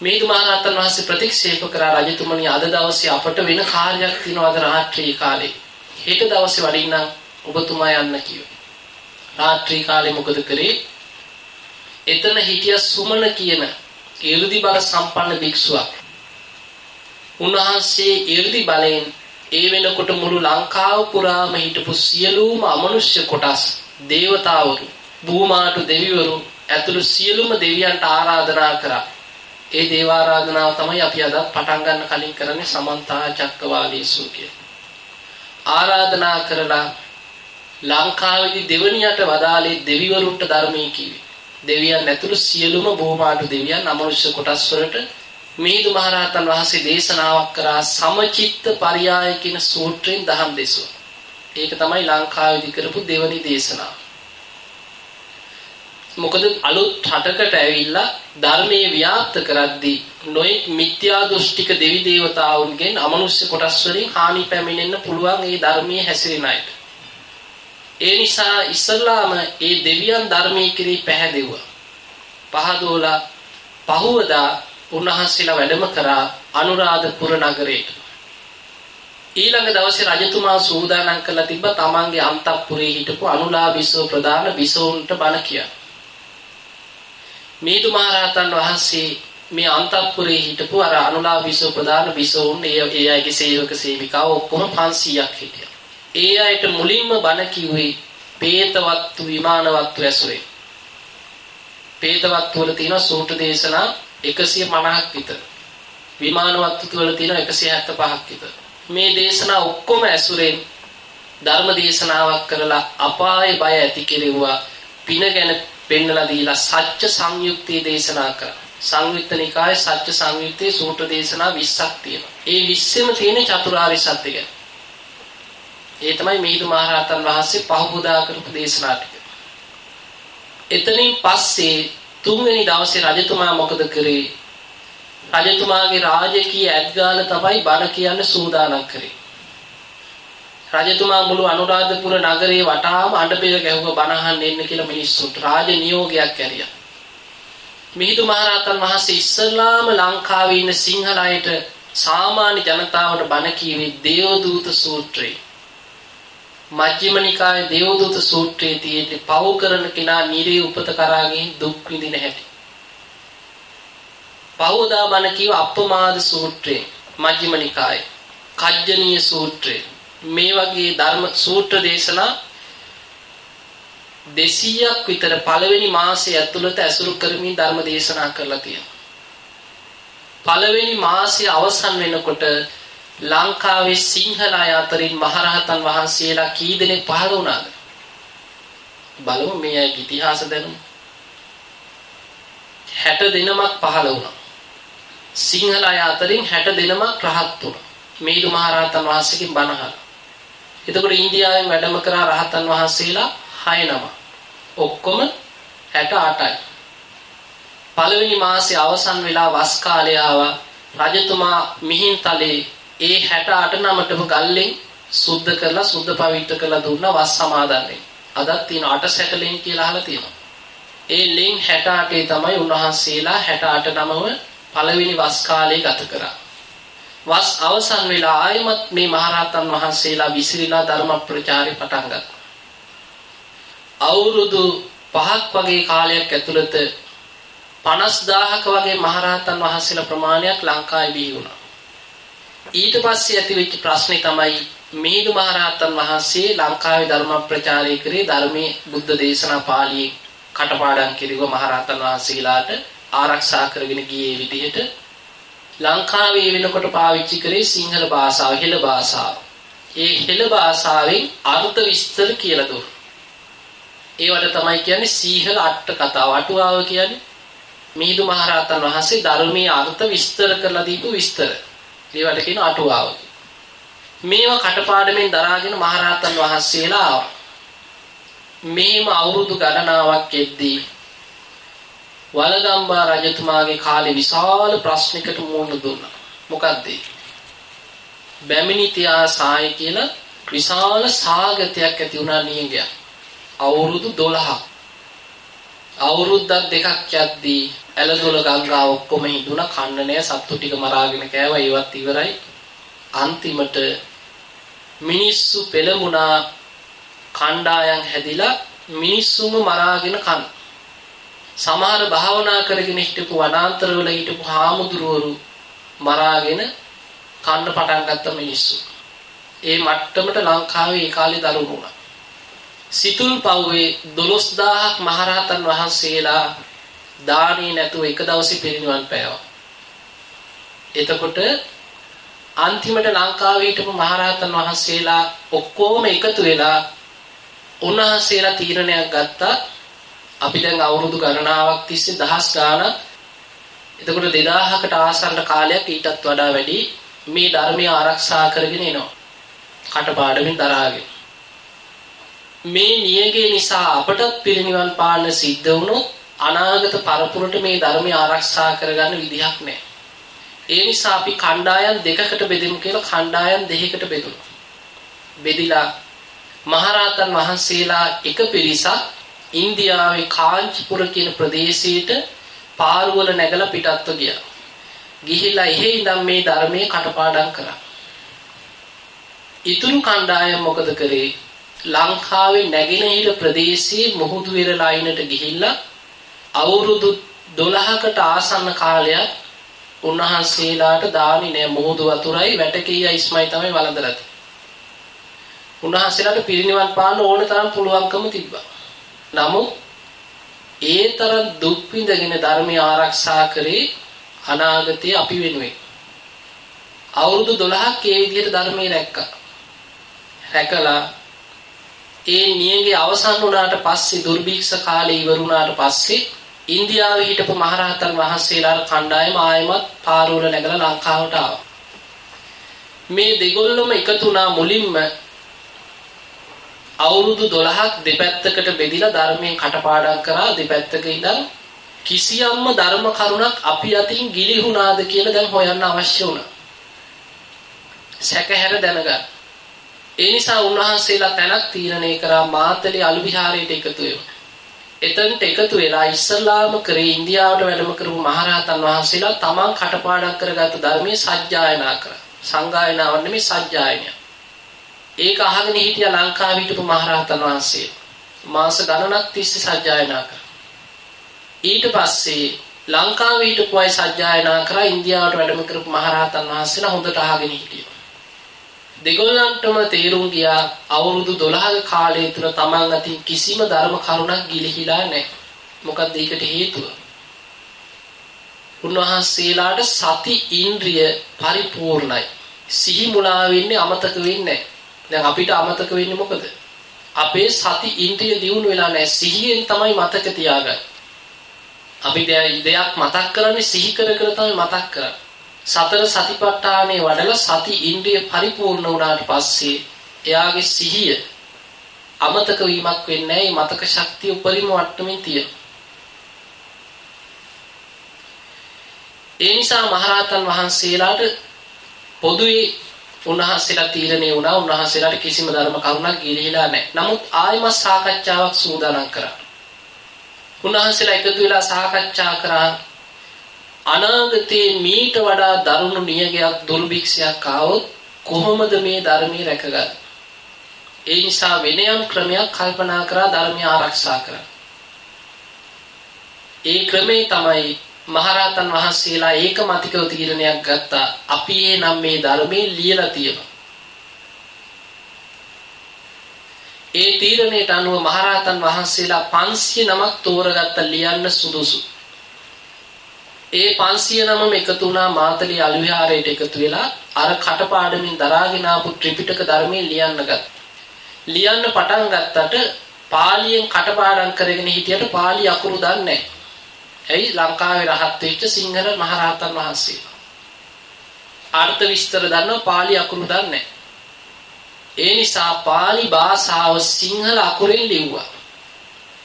මිහිඳු මහරහතන් වහන්සේ ප්‍රතික්ෂේප කරා රජතුමනි අද දවසේ අපට වෙන කාර්යයක් තියෙනවද රාත්‍රී කාලේ. හෙට දවසේ වඩින්නම් ඔබතුමා යන්න කිව්වා. රාත්‍රී කාලේ මොකද කරේ? එතන හිටිය සුමන කියන ඉර්ධි බල සම්පන්න භික්ෂුවක්. උන්වහන්සේ 이르දි බලයෙන් ඒ වෙනකොට මුළු ලංකාව පුරාම හිටපු සියලුම අමනුෂ්‍ය කොටස් දේවතාවරු භූමාටු දෙවිවරු ඇතුළු සියලුම දෙවියන්ට ආරාධනා කරා. ඒ දේවාරාධනාව තමයි අපි අද පටන් ගන්න කලින් කරන්නේ සමන්තා චක්කවාලීසු කියලා. ආරාධනා කරලා ලංකාවේදී දෙවණියට වදාලේ දෙවිවරුන්ට ධර්මයේ කිව්වේ. දෙවියන් ඇතුළු සියලුම භූමාටු දෙවියන් අමනුෂ්‍ය කොටස් වලට මිහිඳු මහරහතන් වහන්සේ දේශනාවක් කරා සමචිත්ත පරියාය කියන සූත්‍රයෙන් දහම් දෙසුවා. ඒක තමයි ලංකාවේදී කරපු දෙවනි දේශනාව. මොකද අලුත් රටකට ඇවිල්ලා ධර්මයේ ව්‍යාප්ත කරද්දී නොයෙක් මිත්‍යා දෘෂ්ටික දෙවි දේවතාවුන්ගෙන් අමනුෂ්‍ය කොටස් වලින් හානි පැමිණෙන්න පුළුවන් ඒ ධර්මයේ හැසිරෙන අයට. ඒ නිසා ඉස්සල්ලාම ඒ දෙවියන් ධර්මයේ කිරී පැහැදෙව්වා. පහදෝලා පහවදා උන්වහන්සේලා වැඩම කරා අනුරාධපුර නගරයට. ඊළඟ දවසේ රජතුමා සූදානම් කරලා තිබ්බ තමන්ගේ අන්තපුරේ හිටපු අනුලාභිසෝ ප්‍රධාන බිසෝන්ට බණ කියා. මීදු මහරහතන් වහන්සේ මේ අන්තපුරේ හිටපු අර අනුලාභිසෝ ප්‍රධාන බිසෝන් ඒ ඒ අයගේ සේවක සේවිකාව ඔක්කොම 500ක් හිටියා. ඒ අයට මුලින්ම බණ කිව්වේ පේතවත්තු විමානවත්තු ඇසුරේ. පේතවත්තු වල තියෙන සූත්‍ර දේශනා 150ක් විතර. විමාන වත්තු වල තියෙන 175ක් විතර. මේ දේශනා ඔක්කොම ඇසුරෙන් ධර්ම දේශනාවක් කරලා අපායේ බය ඇති කෙරෙව්වා. පින ගැන පෙන්නලා දීලා සත්‍ය සංයුක්තයේ දේශනා කරා. සංයුක්ත නිකායේ සත්‍ය සංයුත්තේ සූත්‍ර දේශනා 20ක් තියෙනවා. ඒ 20ෙම තියෙන චතුරාර්ය සත්‍ය ගැන. ඒ තමයි මිහිඳු මහරහතන් වහන්සේ පහුබුදා කරපු දේශනා ටික. එතනින් පස්සේ තුන්වෙනි දවසේ රජතුමා මොකද කරේ? රජතුමාගේ රාජකීය ඇත්ගාල තමයි බණ කියන්න සූදානම් කරේ. රජතුමා මුළු අනුරාධපුර නගරේ වටාම අඬබෙර ගැහුව බණ අහන්න එන්න කියලා මිනිස්සුන්ට රාජ නියෝගයක් ඇරියා. මිහිඳු මහරහතන් වහන්සේ ඉස්සල්ලාම ලංකාවේ ඉන්න සිංහල අයට සාමාන්‍ය ජනතාවට බණ කියවේ දේවදූත සූත්‍රය. මජ්ක්‍ධිම නිකායේ දේවදූත සූත්‍රයේ තියෙන පව කරන කෙනා නිරේ උපත කරාගෙන දුක් විඳින හැටි. පවදා බණ කියව අප්පමාද සූත්‍රයේ මජ්ක්‍ධිම නිකායේ කජ්ජනීය සූත්‍රය මේ වගේ ධර්ම සූත්‍ර දේශනා 200ක් විතර පළවෙනි මාසයේ ඇතුළත ඇසුරු කරමින් ධර්ම දේශනා කරලා තියෙනවා. පළවෙනි මාසයේ අවසන් වෙනකොට ලංකාවේ සිංහල අය අතරින් මහරහතන් වහන්සේලා කී දෙනෙක් පහළ වුණාද? බලමු මේ අයගේ ඉතිහාස දැනුම. 60 දෙනමක් පහළ වුණා. සිංහල අය අතරින් 60 දෙනමක් රහත් වුණා. මේදු මහරහතන් වහන්සේගෙන් බණ අහලා. එතකොට ඉන්දියාවෙන් වැඩම කරා රහතන් වහන්සේලා 6 නම. ඔක්කොම 68යි. පළවෙනි මාසේ අවසන් වෙලා වස් කාලය ආවා. රජතුමා මිහින්තලේ ඒ 68 නමටම ගල්ලෙන් සුද්ධ කරලා සුද්ධ පවිත්‍ර කරලා දුන්නා වස් සමාදන්නේ. අදත් තියෙන අට සැටලෙන් කියලා අහලා තියෙනවා. ඒ ලෙන් 68 තමයි උන්වහන්සේලා 68 නමව පළවෙනි වස් කාලේ ගත කරා. වස් අවසන් වෙලා ආයමත් මේ මහරහතන් වහන්සේලා විසිරීලා ධර්ම ප්‍රචාරය පටන් ගත්තා. අවුරුදු 5ක් වගේ කාලයක් ඇතුළත 50000ක වගේ මහරහතන් වහන්සේලා ප්‍රමාණයක් ලංකාවේ බිහි වුණා. ඊට පස්සේ ඇතිවෙච්ච ප්‍රශ්නේ තමයි මිහිඳු මහරහතන් වහන්සේ ලංකාවේ ධර්ම ප්‍රචාරය කරේ ධර්මයේ බුද්ධ දේශනා පාළියේ කටපාඩම් කිරිව මහරහතන් වහන්සේලාට ආරක්ෂා කරගෙන ගියේ විදිහට ලංකාවේ වෙනකොට පාවිච්චි කරේ සිංහල භාෂාව හෙළ භාෂාව. ඒ හෙළ භාෂාවෙන් අර්ථ විස්තර කියලා දුන්නා. ඒවට තමයි කියන්නේ සීහල අට කතාව. අටුවාව කියන්නේ මිහිඳු මහරහතන් වහන්සේ ධර්මයේ අර්ථ විස්තර කරලා දීපු විස්තර. ඒවට කියන අටුවාව. මේවා කටපාඩමින් දරාගෙන මහරහතන් වහන්සේලා ආවා. මේම අවුරුදු ගණනාවක් එද්දී වලගම්බා රජතුමාගේ කාලේ විශාල ප්‍රශ්නයකට මුහුණ දුන්නා. මොකද්ද? බැමිණිතියා සාය කියලා විශාල සාගතයක් ඇති වුණා නියගයක්. අවුරුදු 12ක්. අවුරුද්දක් දෙකක් යද්දී ඇලදොල ගංගා ඔක්කොම හිඳුණා කන්න නෑ සත්තු ටික මරාගෙන කෑවා ඒවත් ඉවරයි. අන්තිමට මිනිස්සු පෙළමුණා කණ්ඩායම් හැදිලා මිනිස්සුම මරාගෙන කන. සමහර භාවනා කරගෙන හිටපු වනාන්තරවල හිටපු හාමුදුරුවරු මරාගෙන කන්න පටන් ගත්ත මිනිස්සු. ඒ මට්ටමට ලංකාවේ ඒ කාලේ දරුණු වුණා. සිතුල් පව්වේ 12000ක් මහරහතන් වහන්සේලා දානේ නැතුව එක දවසේ පිරිනිවන් පෑවා. එතකොට අන්තිමට ලංකාවේ හිටපු මහරහතන් වහන්සේලා ඔක්කොම එකතු වෙලා උන්වහන්සේලා තීරණයක් ගත්තා අපි දැන් අවුරුදු ගණනාවක් තිස්සේ දහස් ගාණක් එතකොට 2000කට ආසන්න කාලයක් ඊටත් වඩා වැඩි මේ ධර්මය ආරක්ෂා කරගෙන එනවා. කටපාඩමින් දරාගෙන. මේ නියගේ නිසා අපටත් පිරිනිවන් පාන්න සිද්ධ වුණොත් අනාගත පරපුරට මේ ධර්මය ආරක්ෂා කරගන්න විදිහක් නැහැ. ඒ නිසා අපි කණ්ඩායම් දෙකකට බෙදමු කියලා කණ්ඩායම් දෙකකට බෙදුණා. බෙදිලා මහරහතන් වහන්සේලා එක පිරිසක් ඉන්දියාවේ කාංචිපුර කියන ප්‍රදේශයට පාරුවල නැගලා පිටත්ව ගියා. ගිහිලා එහෙ ඉඳන් මේ ධර්මයේ කටපාඩම් කරා. ඉතුරු කණ්ඩායම මොකද කරේ? ලංකාවේ නැගෙනහිර ප්‍රදේශයේ මුහුදු වෙරළ අයිනට ගිහිල්ලා අවුරුදු 12කට ආසන්න කාලයක් උන්වහන්සේලාට දානි නෑ මුහුදු වතුරයි වැටකීය ඉස්මයි තමයි වළඳලා තියෙන්නේ. උන්වහන්සේලාට පිරිනිවන් පාන්න ඕන තරම් පුළුවන්කම තිබ්බා. නමුත් ඒ තරම් දුක් විඳගෙන ධර්මය ආරක්ෂා කරේ අනාගතයේ අපි වෙනුවෙන්. අවුරුදු 12ක් ඒ විදිහට ධර්මයේ රැක්කා. රැකලා ඒ නියගේ අවසන් වුණාට පස්සේ දුර්භික්ෂ කාලේ ඉවර වුණාට පස්සේ ඉන්දියාවේ හිටපු මහරහතන් වහන්සේලාට කණ්ඩායම ආයමත් පාරවල නැගලා ලංකාවට ආවා. මේ දෙගොල්ලම එකතු වුණා මුලින්ම අවුරුදු 12ක් දෙපැත්තකට බෙදිලා ධර්මයෙන් කටපාඩම් කරා දෙපැත්තක ඉඳන් කිසියම්ම ධර්ම කරුණක් අපි අතින් ගිලිහුණාද කියලා දැන් හොයන්න අවශ්‍ය වුණා. සැකහැර දැනගන්න. ඒ නිසා උන්වහන්සේලා තැනක් තීරණය කරා මාතලේ අලු විහාරයට එකතු වෙමු. එතනට එකතු වෙලා ඉස්ලාම කරේ ඉන්දියාවට වැඩම කරපු මහරහතන් වහන්සේලා තමන් කටපාඩම් කරගත්තු ධර්මයේ සජ්ජායනා කරා. සංගායනාවක් නෙමෙයි සජ්ජායනය. ඒක අහගෙන හිටිය ලංකාවේ හිටපු මහරහතන් වහන්සේ මාස ගණනක් තිස්සේ සජ්ජායනා කරා. ඊට පස්සේ ලංකාවේ හිටපු අය සජ්ජායනා කරා ඉන්දියාවට වැඩම කරපු මහරහතන් වහන්සේලා හොඳට අහගෙන හිටියා. දෙගොල්ලන්ටම තේරුම් ගියා අවුරුදු 12ක කාලය තුල Taman අතින් කිසිම ධර්ම කරුණක් ගිලිහිලා නැහැ. මොකක්ද ඒකට හේතුව? උන්වහන්සේලාට සති ඉන්ද්‍රිය පරිපූර්ණයි. සිහි මුලා වෙන්නේ අමතක වෙන්නේ නැහැ. දැන් අපිට අමතක වෙන්නේ මොකද? අපේ සති ඉන්ද්‍රිය දියුණු වෙලා නැහැ. සිහියෙන් තමයි මතක තියාගන්නේ. අපි දෙයක් මතක් කරන්නේ සිහි කර කර තමයි මතක් කරන්නේ. සතර සතිපට්ඨානේ වඩලා සති ඉන්ද්‍රිය පරිපූර්ණ වුණාට පස්සේ එයාගේ සිහිය අමතක වීමක් වෙන්නේ නැහැ. මතක ශක්තිය උපරිම වට්ටමින් තියෙනවා. ඒ නිසා මහරහතන් වහන්සේලාට පොදුවේ උන්වහන්සේලා තීරණය වුණා උන්වහන්සේලාට කිසිම ධර්ම කරුණක් ගිලිහිලා නැහැ. නමුත් ආයම සාකච්ඡාවක් සූදානම් කරා. උන්වහන්සේලා එකතු වෙලා සාකච්ඡා කරා අනාගතේ මීට වඩා දරුණු නියගයක් දුර්භික්ෂයක් ආවොත් කොහොමද මේ ධර්මයේ රැකගන්නේ? ඒ නිසා වෙන යම් ක්‍රමයක් කල්පනා කරා ධර්මය ආරක්ෂා කරන්න. ඒ ක්‍රමේ තමයි මහරහතන් වහන්සේලා ඒකමතිකව තීරණයක් ගත්තා. අපි එනම් මේ ධර්මයේ ලියලා තියෙනවා. ඒ තීරණයට අනුව මහරහතන් වහන්සේලා 500 නමක් තෝරගත්ත ලියන්න සුදුසු. ඒ 500 නමම එකතු වුණා මාතලේ අලුවිහාරයට එකතු වෙලා අර කටපාඩමින් දරාගෙන ආපු ත්‍රිපිටක ධර්මයේ ලියන්න ගත්තා. ලියන්න පටන් ගත්තට පාලියෙන් කටපාඩම් කරගෙන හිටියට පාලි අකුරු දන්නේ නැහැ. ඇයි ලංකාවේ රහත් වෙච්ච සිංහල මහරහතන් වහන්සේ. අර්ථ විස්තර දන්නවා පාලි අකුරු දන්නේ ඒ නිසා පාලි භාෂාව සිංහල අකුරෙන් ලිව්වා.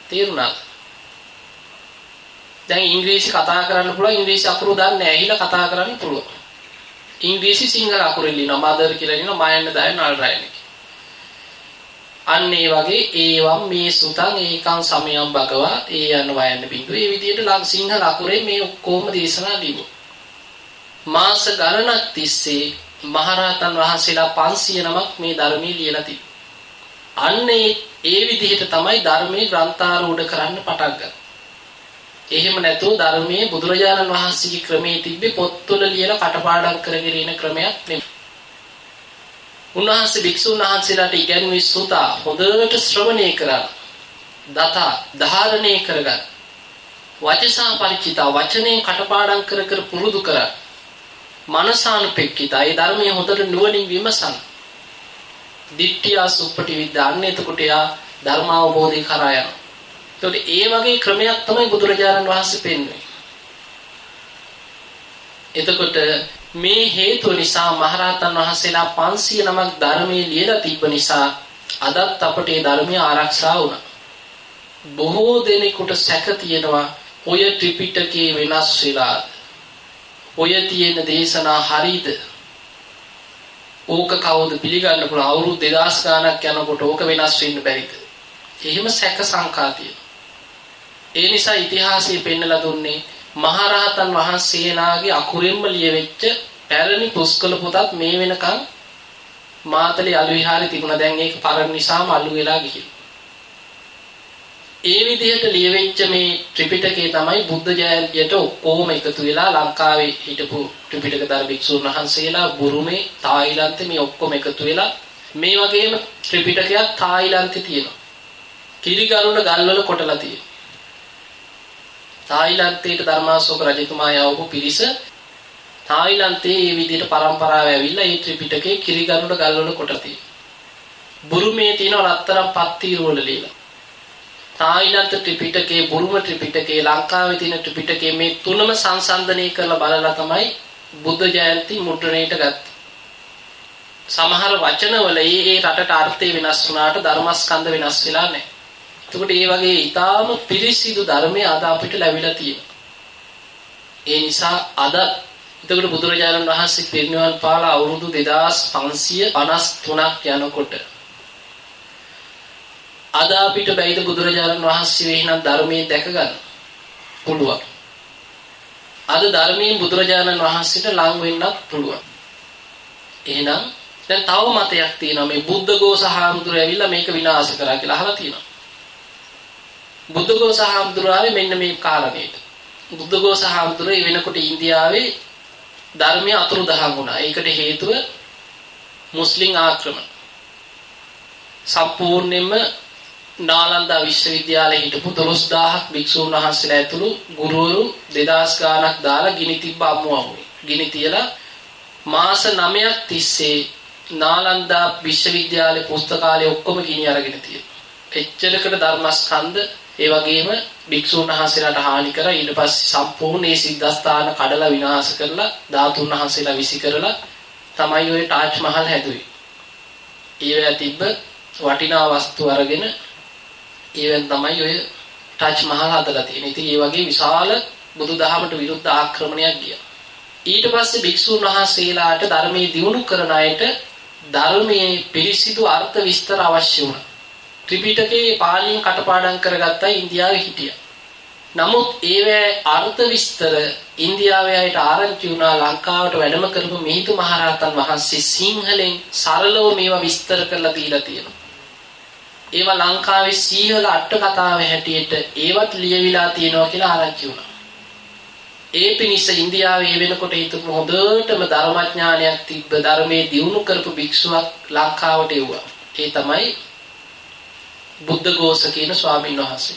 තේරුණාද? දැන් ඉංග්‍රීසි කතා කරන්න පුළුවන් ඉංග්‍රීසි අකුරු දන්නේ නැහැ. ඇහිලා කතා කරන්න පුළුවන්. ඉංග්‍රීසි සිංහල අකුරෙන් ලියනවා. මදර් කියලා ලියනවා. මයන්න දායන අල්රයින් අන්න ඒ වගේ ඒවම් මේ සුතං ඒකං සමයම් භගවා ඒ යන වයන්න බින්දු. ඒ විදිහට ලං සිංහල අකුරේ මේ ඔක්කොම දේශනා ලියුවා. මාස ගණනක් තිස්සේ මහරහතන් වහන්සේලා 500 නමක් මේ ධර්මයේ ලියලා තිබෙනවා. අන්න ඒ විදිහට තමයි ධර්මයේ ග්‍රන්ථාරූඪ කරන්න පටන් ගත්තේ. එහෙම නැතුව ධර්මයේ බුදුරජාණන් වහන්සේගේ ක්‍රමයේ තිබ්බේ පොත්වල ලියලා කටපාඩම් කරගෙන ඉන ක්‍රමයක් නෙමෙයි. උන්වහන්සේ භික්ෂුන් වහන්සේලාට ඉගැන්වී සුතා හොඳට ශ්‍රවණය කරා. දතා ධාරණය කරගත්. වචසා පරිචිතා වචනේ කටපාඩම් කර කර පුරුදු කරා. මනසානුපෙක්කිතා ඒ ධර්මයේ හොඳට නුවණින් විමසන. දිට්ඨිය සුප්පටි විද්‍යාන්න එතකොට යා ධර්ම අවබෝධය කරා යනවා. ඒතකොට ඒ වගේ ක්‍රමයක් තමයි බුදුරජාණන් වහන්සේ පෙන්වන්නේ. එතකොට මේ හේතුව නිසා මහරහතන් වහන්සේලා 500 නමක් ධර්මයේ ලියලා තිබ්බ නිසා අදත් අපට ඒ ධර්මය ආරක්ෂා වුණා. බොහෝ දෙනෙකුට සැක තියෙනවා ඔය ත්‍රිපිටකේ වෙනස් වෙලා ඔය තියෙන දේශනා හරීද? ඕක කවුද පිළිගන්න පුළුවන් අවුරුදු 2000 ගාණක් යනකොට ඕක වෙනස් වෙන්න බැරිද? එහෙම සැක සංකා ඒ නිසා ඉතිහාසයේ පෙන්නලා දුන්නේ මහරහතන් වහන්සේලාගේ අකුරෙන්ම ලියවෙච්ච පැරණි පුස්කොළ පොතක් මේ වෙනකන් මාතලේ අලු විහාරේ තිබුණා. දැන් ඒක පරණ නිසාම අලු වෙලා ගිහින්. ඒ විදිහට ලියවෙච්ච මේ ත්‍රිපිටකය තමයි බුද්ධ ජයන්තියට ඔක්කොම එකතු වෙලා ලංකාවේ හිටපු ත්‍රිපිටකදර භික්ෂුන් වහන්සේලා බුරුමේ තායිලන්තේ මේ ඔක්කොම එකතු වෙලා මේ වගේම ත්‍රිපිටකයක් තායිලන්තේ තියෙනවා. කිරිගරුණ ගල්වල කොටලා තියෙනවා. තායිලන්තයේ ධර්මාශෝක රජතුමා යවපු පිරිස තායිලන්තයේ මේ විදිහට પરම්පරාව ඇවිල්ලා මේ ත්‍රිපිටකේ කිරිගරුණ ගල්වල කොටලා තියෙනවා. බුරුමේ තියෙන රත්තරන් පත්තිර වල ලියලා තායිලන්ත ත්‍රිපිටකේ බුරුම ත්‍රිපිටකේ ලංකාවේ තියෙන ත්‍රිපිටකේ මේ තුනම සංසන්දනය කරලා බලලා තමයි බුද්ධ ජයන්ති මුද්‍රණයට ගත්තේ. සමහර වචනවල ඒ ඒ රටට අර්ථය වෙනස් වුණාට ධර්මස්කන්ධ වෙනස් වෙලා නැහැ. එතකොට මේ වගේ ඊටාම පිරිසිදු ධර්මයේ අද අපිට ලැබිලා තියෙනවා. ඒ නිසා අද එතකොට බුදුරජාණන් වහන්සේ පිරිනිවන් පාලා අවුරුදු 2553ක් යනකොට අද අපිට බැයිද බුදුරජාණන් වහන්සේ වෙහිනම් ධර්මයේ දැක ගන්න පුළුවන්. අද ධර්මයෙන් බුදුරජාණන් වහන්සේට ලං වෙන්නත් පුළුවන්. එහෙනම් දැන් තව මතයක් තියෙනවා මේ බුද්ධඝෝස හාමුදුරුවෝ ඇවිල්ලා මේක විනාශ කරා කියලා අහලා තියෙනවා. බුද්ධඝෝස හාමුදුරුවෝ මෙන්න මේ කාරණේට. බුද්ධඝෝස හාමුදුරුවෝ වෙනකොට ඉන්දියාවේ ධර්මය අතුරුදහන් වුණා. ඒකට හේතුව මුස්ලිම් ආක්‍රමණ. සම්පූර්ණයෙන්ම නාලන්දා විශ්වවිද්‍යාලයේ හිටපු 12000ක් භික්ෂූන් වහන්සේලා ඇතුළු ගුරුවරු 2000 ගාණක් දාලා ගිනි තිබ්බ අමුවමුයි. ගිනි තියලා මාස 9ක් තිස්සේ නාලන්දා විශ්වවිද්‍යාලයේ පුස්තකාලය ඔක්කොම ගිනි අරගෙන තියෙනවා. එච්චරකට ධර්මස්කන්ධ ඒ වගේම භික්ෂූන් වහන්සේලාට හානි කරා ඊට පස්සේ සම්පූර්ණ මේ සිද්ධාස්ථාන කඩලා විනාශ කරලා ධාතුන් වහන්සේලා විසි කරලා තමයි ওই තාජ් මහල් හැදුවේ. ඊවැ තිබ්බ වටිනා වස්තු අරගෙන ඒවෙන් තමයි ඔය ටච් මහල් හදලා තියෙන්නේ. ඉතින් ඒ වගේ විශාල බුදුදහමට විරුද්ධ ආක්‍රමණයක් ගියා. ඊට පස්සේ භික්ෂුන් වහන්සේලාට ධර්මයේ දියුණු කරන අයට ධර්මයේ පිරිසිදු අර්ථ විස්තර අවශ්‍ය වුණා. ත්‍රිපිටකේ පාලියෙන් කටපාඩම් කරගත්තා ඉන්දියාවේ හිටියා. නමුත් ඒවැ අර්ථ විස්තර ඉන්දියාවේ අයට ආරංචි වුණා ලංකාවට වැඩම කරපු මිහිඳු මහරහතන් වහන්සේ සිංහලෙන් සරලව මේවා විස්තර කරලා දීලා තියෙනවා. ඒවා ලංකාවේ සීහල අට කතාවේ හැටියට ඒවත් ලියවිලා තියෙනවා කියලා ආරංචි වුණා. ඒ පිණිස ඉන්දියාවේ ඒ වෙනකොට හිටපු හොඳටම ධර්මඥානයක් තිබ්බ ධර්මයේ දියුණු කරපු භික්ෂුවක් ලංකාවට එවුවා. ඒ තමයි බුද්ධඝෝෂ කියන ස්වාමීන් වහන්සේ.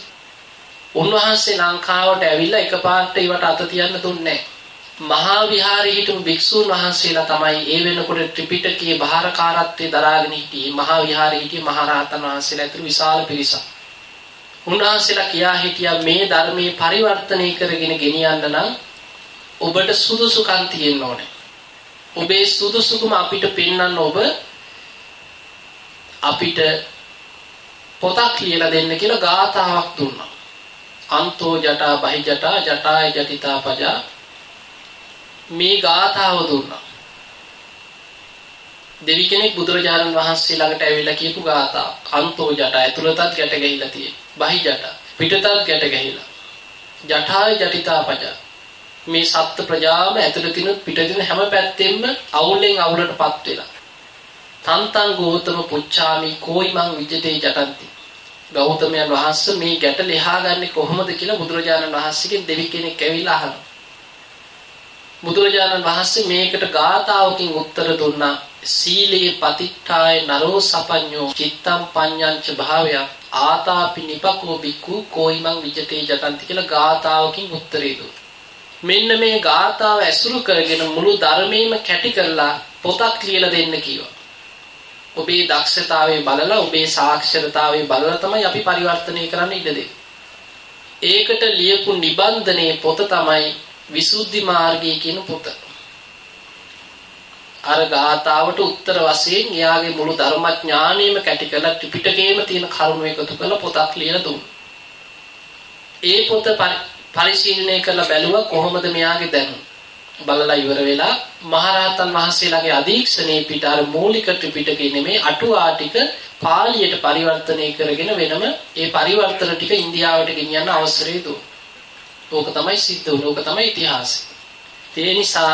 උන්වහන්සේ ලංකාවට ඇවිල්ලා එකපාරට ඒවට අත තියන්න දුන්නේ නැහැ. මහා විහාරයේ හිටපු භික්ෂූන් වහන්සේලා තමයි ඒ වෙනකොට ත්‍රිපිටකයේ බාරකාරත්වයේ දරාගෙන හිටියේ මහා විහාරයේ හිටියේ මහරහතන් වහන්සේලා ඇතුළු විශාල පිරිසක්. උන්වහන්සේලා කියා හිටියා මේ ධර්මයේ පරිවර්තනය කරගෙන ගෙනියන්න නම් ඔබට සුදුසුකම් තියෙන්න ඕනේ. ඔබේ සුදුසුකම අපිට පෙන්වන්න ඔබ අපිට පොතක් ලියලා දෙන්න කියලා ගාථාවක් දුන්නා. අන්තෝ ජටා බහි ජටා ජටාය ජටිතා පජා මේ ගාථාව දුන්නා. දෙවි කෙනෙක් බුදුරජාණන් වහන්සේ ළඟට ඇවිල්ලා කියපු ගාථා. අන්තෝ ජටා ඇතුළතත් ගැට ගැහිලා තියෙන. බහි ජටා පිටතත් ගැට ගැහිලා. ජටාය ජටිතා පජා මේ සත්ත්ව ප්‍රජාව ඇතුළතිනුත් පිටින් හැම පැත්තෙම අවුලෙන් අවුලටපත් වෙලා. තන්තං ගෝතම පුච්චාමි කෝයිමං විජිතේ ජටන්ති. ගෞතමයන් වහන්සේ මේ ගැට ලියා ගන්නෙ කොහොමද කියලා බුදුරජාණන් වහන්සේගෙන් දෙවි කෙනෙක් ඇවිල්ලා අහනවා. බුදුරජාණන් වහන්සේ මේකට ගාථාවකින් උත්තර දුන්නා. සීලේ පතිට්ඨාය නරෝ සපඤ්ඤෝ චිත්තම් පඤ්ඤංච භාවය ආතාපි නිපකෝ බික්කු කෝයිමං විජිතේ ජටන්ති කියලා ගාථාවකින් උත්තරේ දුන්නා. මෙන්න මේ ගාථාව ඇසුරු කරගෙන මුළු ධර්මයේම කැටි කරලා පොතක් ලියලා දෙන්න කිව්වා. ඔබේ දක්ෂතාවය බලලා ඔබේ සාක්ෂරතාවය බලලා තමයි අපි පරිවර්තනය කරන්න ඉඩ දෙන්නේ. ඒකට ලියපු නිබන්ධනයේ පොත තමයි විසුද්ධි මාර්ගය කියන පොත. අර ගාථාවට උත්තර වශයෙන් එයාගේ මුළු ධර්මඥානෙම කැටි කරලා ත්‍රිපිටකයේම තියෙන කරුණු එකතු කරලා පොතක් ලියලා දුන්නා. ඒ පොත පරිශීලනය කරලා බැලුවා කොහොමද මෙයාගේ දැනුම. බලලා ඉවර වෙලා මහරහතන් වහන්සේලාගේ අධීක්ෂණයේ පිට අර මූලික ත්‍රිපිටකේ නෙමේ අටුවා ටික පාලියට පරිවර්තනය කරගෙන වෙනම ඒ පරිවර්තන ටික ඉන්දියාවට ගෙනියන්න අවසරය දුන්නා. ඕක තමයි සිද්ධ වුනේ. ඕක තමයි ඉතිහාසය. ඒ නිසා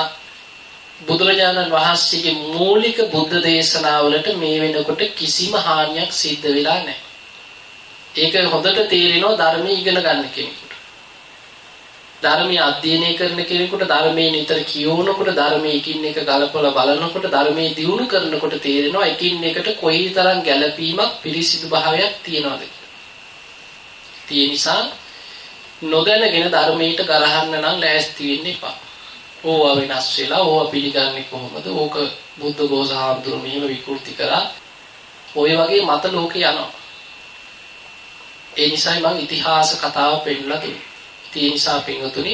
බුදුරජාණන් වහන්සේගේ මූලික බුද්ධ දේශනාවලට මේ වෙනකොට කිසිම හානියක් සිද්ධ වෙලා නැහැ. ඒක හොඳට තේරෙනවා ධර්මයේ ඉගෙන ගන්න කෙනෙකුට. ධර්මයේ අධ්‍යයනය කරන කෙනෙකුට ධර්මයේ නිතර කියවනකොට ධර්මයේ එකින් එක ගලපලා බලනකොට ධර්මයේ දියුණු කරනකොට තේරෙනවා එකින් එකට කොයිතරම් ගැළපීමක් පිරිසිදු භාවයක් තියනවද තියෙන නිසා නොදැනගෙන ධර්මයට ගරහන්න නම් ලෑස්ති වෙන්න එපා. ඕවා වෙනස් වෙලා ඕවා පිළිගන්නේ කොහොමද? ඕක බුද්ධ ගෝසහාමුදුරු මෙහෙම විකෘති කරා. ඔය වගේ මත ලෝකේ යනවා. ඒ නිසායි මම ඉතිහාස කතාව පෙන්නලා දුන්නේ. ඒ නිසා පින්වතුනි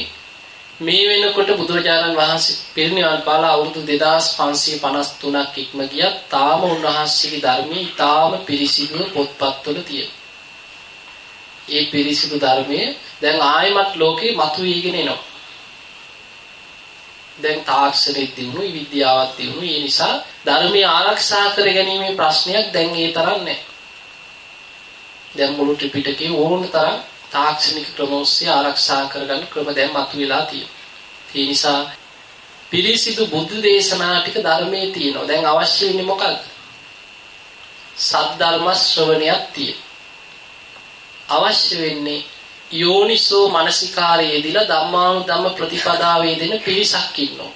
මේ වෙනකොට බුදුරජාණන් වහන්සේ පිරිනිවන් පාලා අවුරුදු 2553ක් ඉක්ම ගියත් තාම උන්වහන්සේගේ ධර්මයේ තාම පිරිසිදුව පොත්පත්වල තියෙනවා. ඒ පිරිසිදු ධර්මයේ දැන් ආයමත් ලෝකේ මතුවීගෙන එනවා. දැන් තාක්ෂණෙ දිනුනු විද්‍යාවත් දිනුනු ඒ නිසා ධර්මයේ ආරක්ෂා කර ගැනීමේ ප්‍රශ්නයක් දැන් ඒ තරම් නැහැ. දැන් මුළු ත්‍රිපිටකේ ඕන තරම් තාක්ෂණික ක්‍රම ඔස්සේ ආරක්ෂා කරගන්න ක්‍රම දැන් මතුවලා තියෙනවා. ඒ නිසා පිරිසිදු බුද්ධ දේශනා ටික ධර්මයේ තියෙනවා. දැන් අවශ්‍ය වෙන්නේ මොකක්ද? සද්ධර්ම ශ්‍රවණයක් තියෙන. අවශ්‍ය වෙන්නේ යෝනිසෝ මනසිකාරයේදීලා ධම්මානුධම්ම ප්‍රතිපදාවේ දෙන පිරිසක් ඉන්නවා.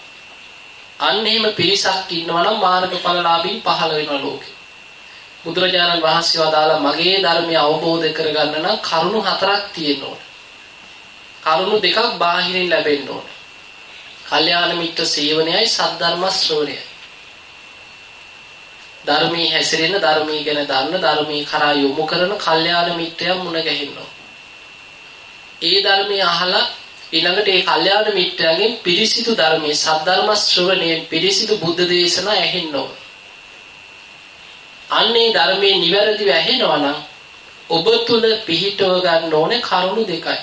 අන්න එහෙම පිරිසක් ඉන්නවා නම් මාර්ගඵලලාභී පහළ වෙන ලෝකෙ. බුදුරජාණන් වහන්සේ වදාලා මගේ ධර්මය අවබෝධ කරගන්න නම් කරුණු හතරක් තියෙන්න ඕන. කරුණු දෙකක් බාහිරින් ලැබෙන්න ඕන. කල්යාණ මිත්‍ර සේවනයයි සද්ධර්ම ශ්‍රවණයයි. ධර්මයේ හැසිරෙන ධර්මයේ ගැන දන්න ධර්මයේ කරා යොමු කරන කල්යාණ මිත්‍රයන් මුණ ගැහෙන්න ඒ ධර්මයේ අහලා ඊළඟට ඒ කල්යාණ මිත්‍රයන්ගෙන් පිරිසිදු ධර්මයේ සද්ධර්ම ශ්‍රවණයෙන් පිරිසිදු බුද්ධ දේශනා ඇහෙන්න ඕන. අන්නේ ධර්මයේ නිවැරදිව ඇහෙනවා නම් ඔබ තුල පිහිටව ගන්න ඕනේ කරුණු දෙකයි.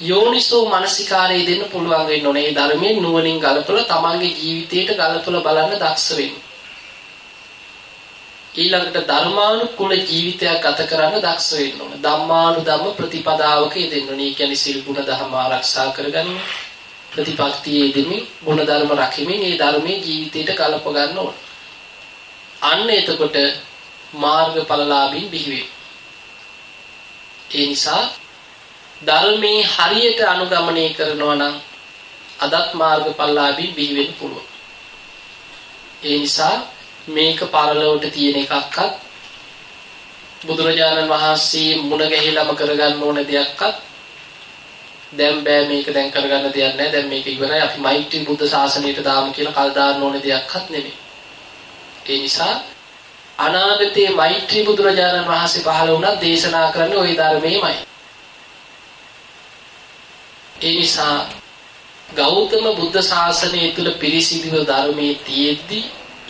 යෝනිසෝ මනසිකාරය දෙන්න පුළුවන් වෙන්න ඕනේ. මේ ධර්මයේ නුවණින් ගලපලා තමන්ගේ ජීවිතයට ගලපලා බලන්න දක්ෂ වෙන්න. ඊළඟට ධර්මානුකූල ජීවිතයක් ගත කරන්න දක්ෂ වෙන්න ඕන. ධම්මානුධම්ම ප්‍රතිපදාවක යෙදෙන්න ඕනේ. ඒ කියන්නේ සිල් ගුණ ධර්ම ආරක්ෂා කරගන්න. ප්‍රතිපත්තියේ දෙමින් ගුණ ධර්ම රකිමින් ඒ ධර්මයේ ජීවිතයට ගලප ගන්න ඕන. අන්න එතකොට මාර්ගඵලලාභීන් බිහි වෙයි. ඒ නිසා ධර්මයේ හරියට අනුගමනය කරනවා නම් අදත් මාර්ගඵලලාභීන් බිහි වෙන්න පුළුවන්. ඒ නිසා මේක පරලොවට තියෙන එකක්වත් බුදුරජාණන් වහන්සේ මුණ ගැහිලාම කරගන්න ඕන දෙයක්වත් දැන් බෑ මේක දැන් කරගන්න දෙයක් නැහැ දැන් මේක ඉවරයි අපි මෛත්‍රී බුද්ධ ශාසනයට දාමු කියලා කල් දාන්න ඕන දෙයක්වත් නෙමෙයි ඒ නිසා අනාගතයේ මෛත්‍රී බුදුරජාණන් වහන්සේ පහළ වුණා දේශනා කරන්නේ ওই ධර්මයේමයි. ඒ නිසා ගෞතම බුද්ධ ශාසනය තුල පිරිසිදුව ධර්මයේ තියෙද්දි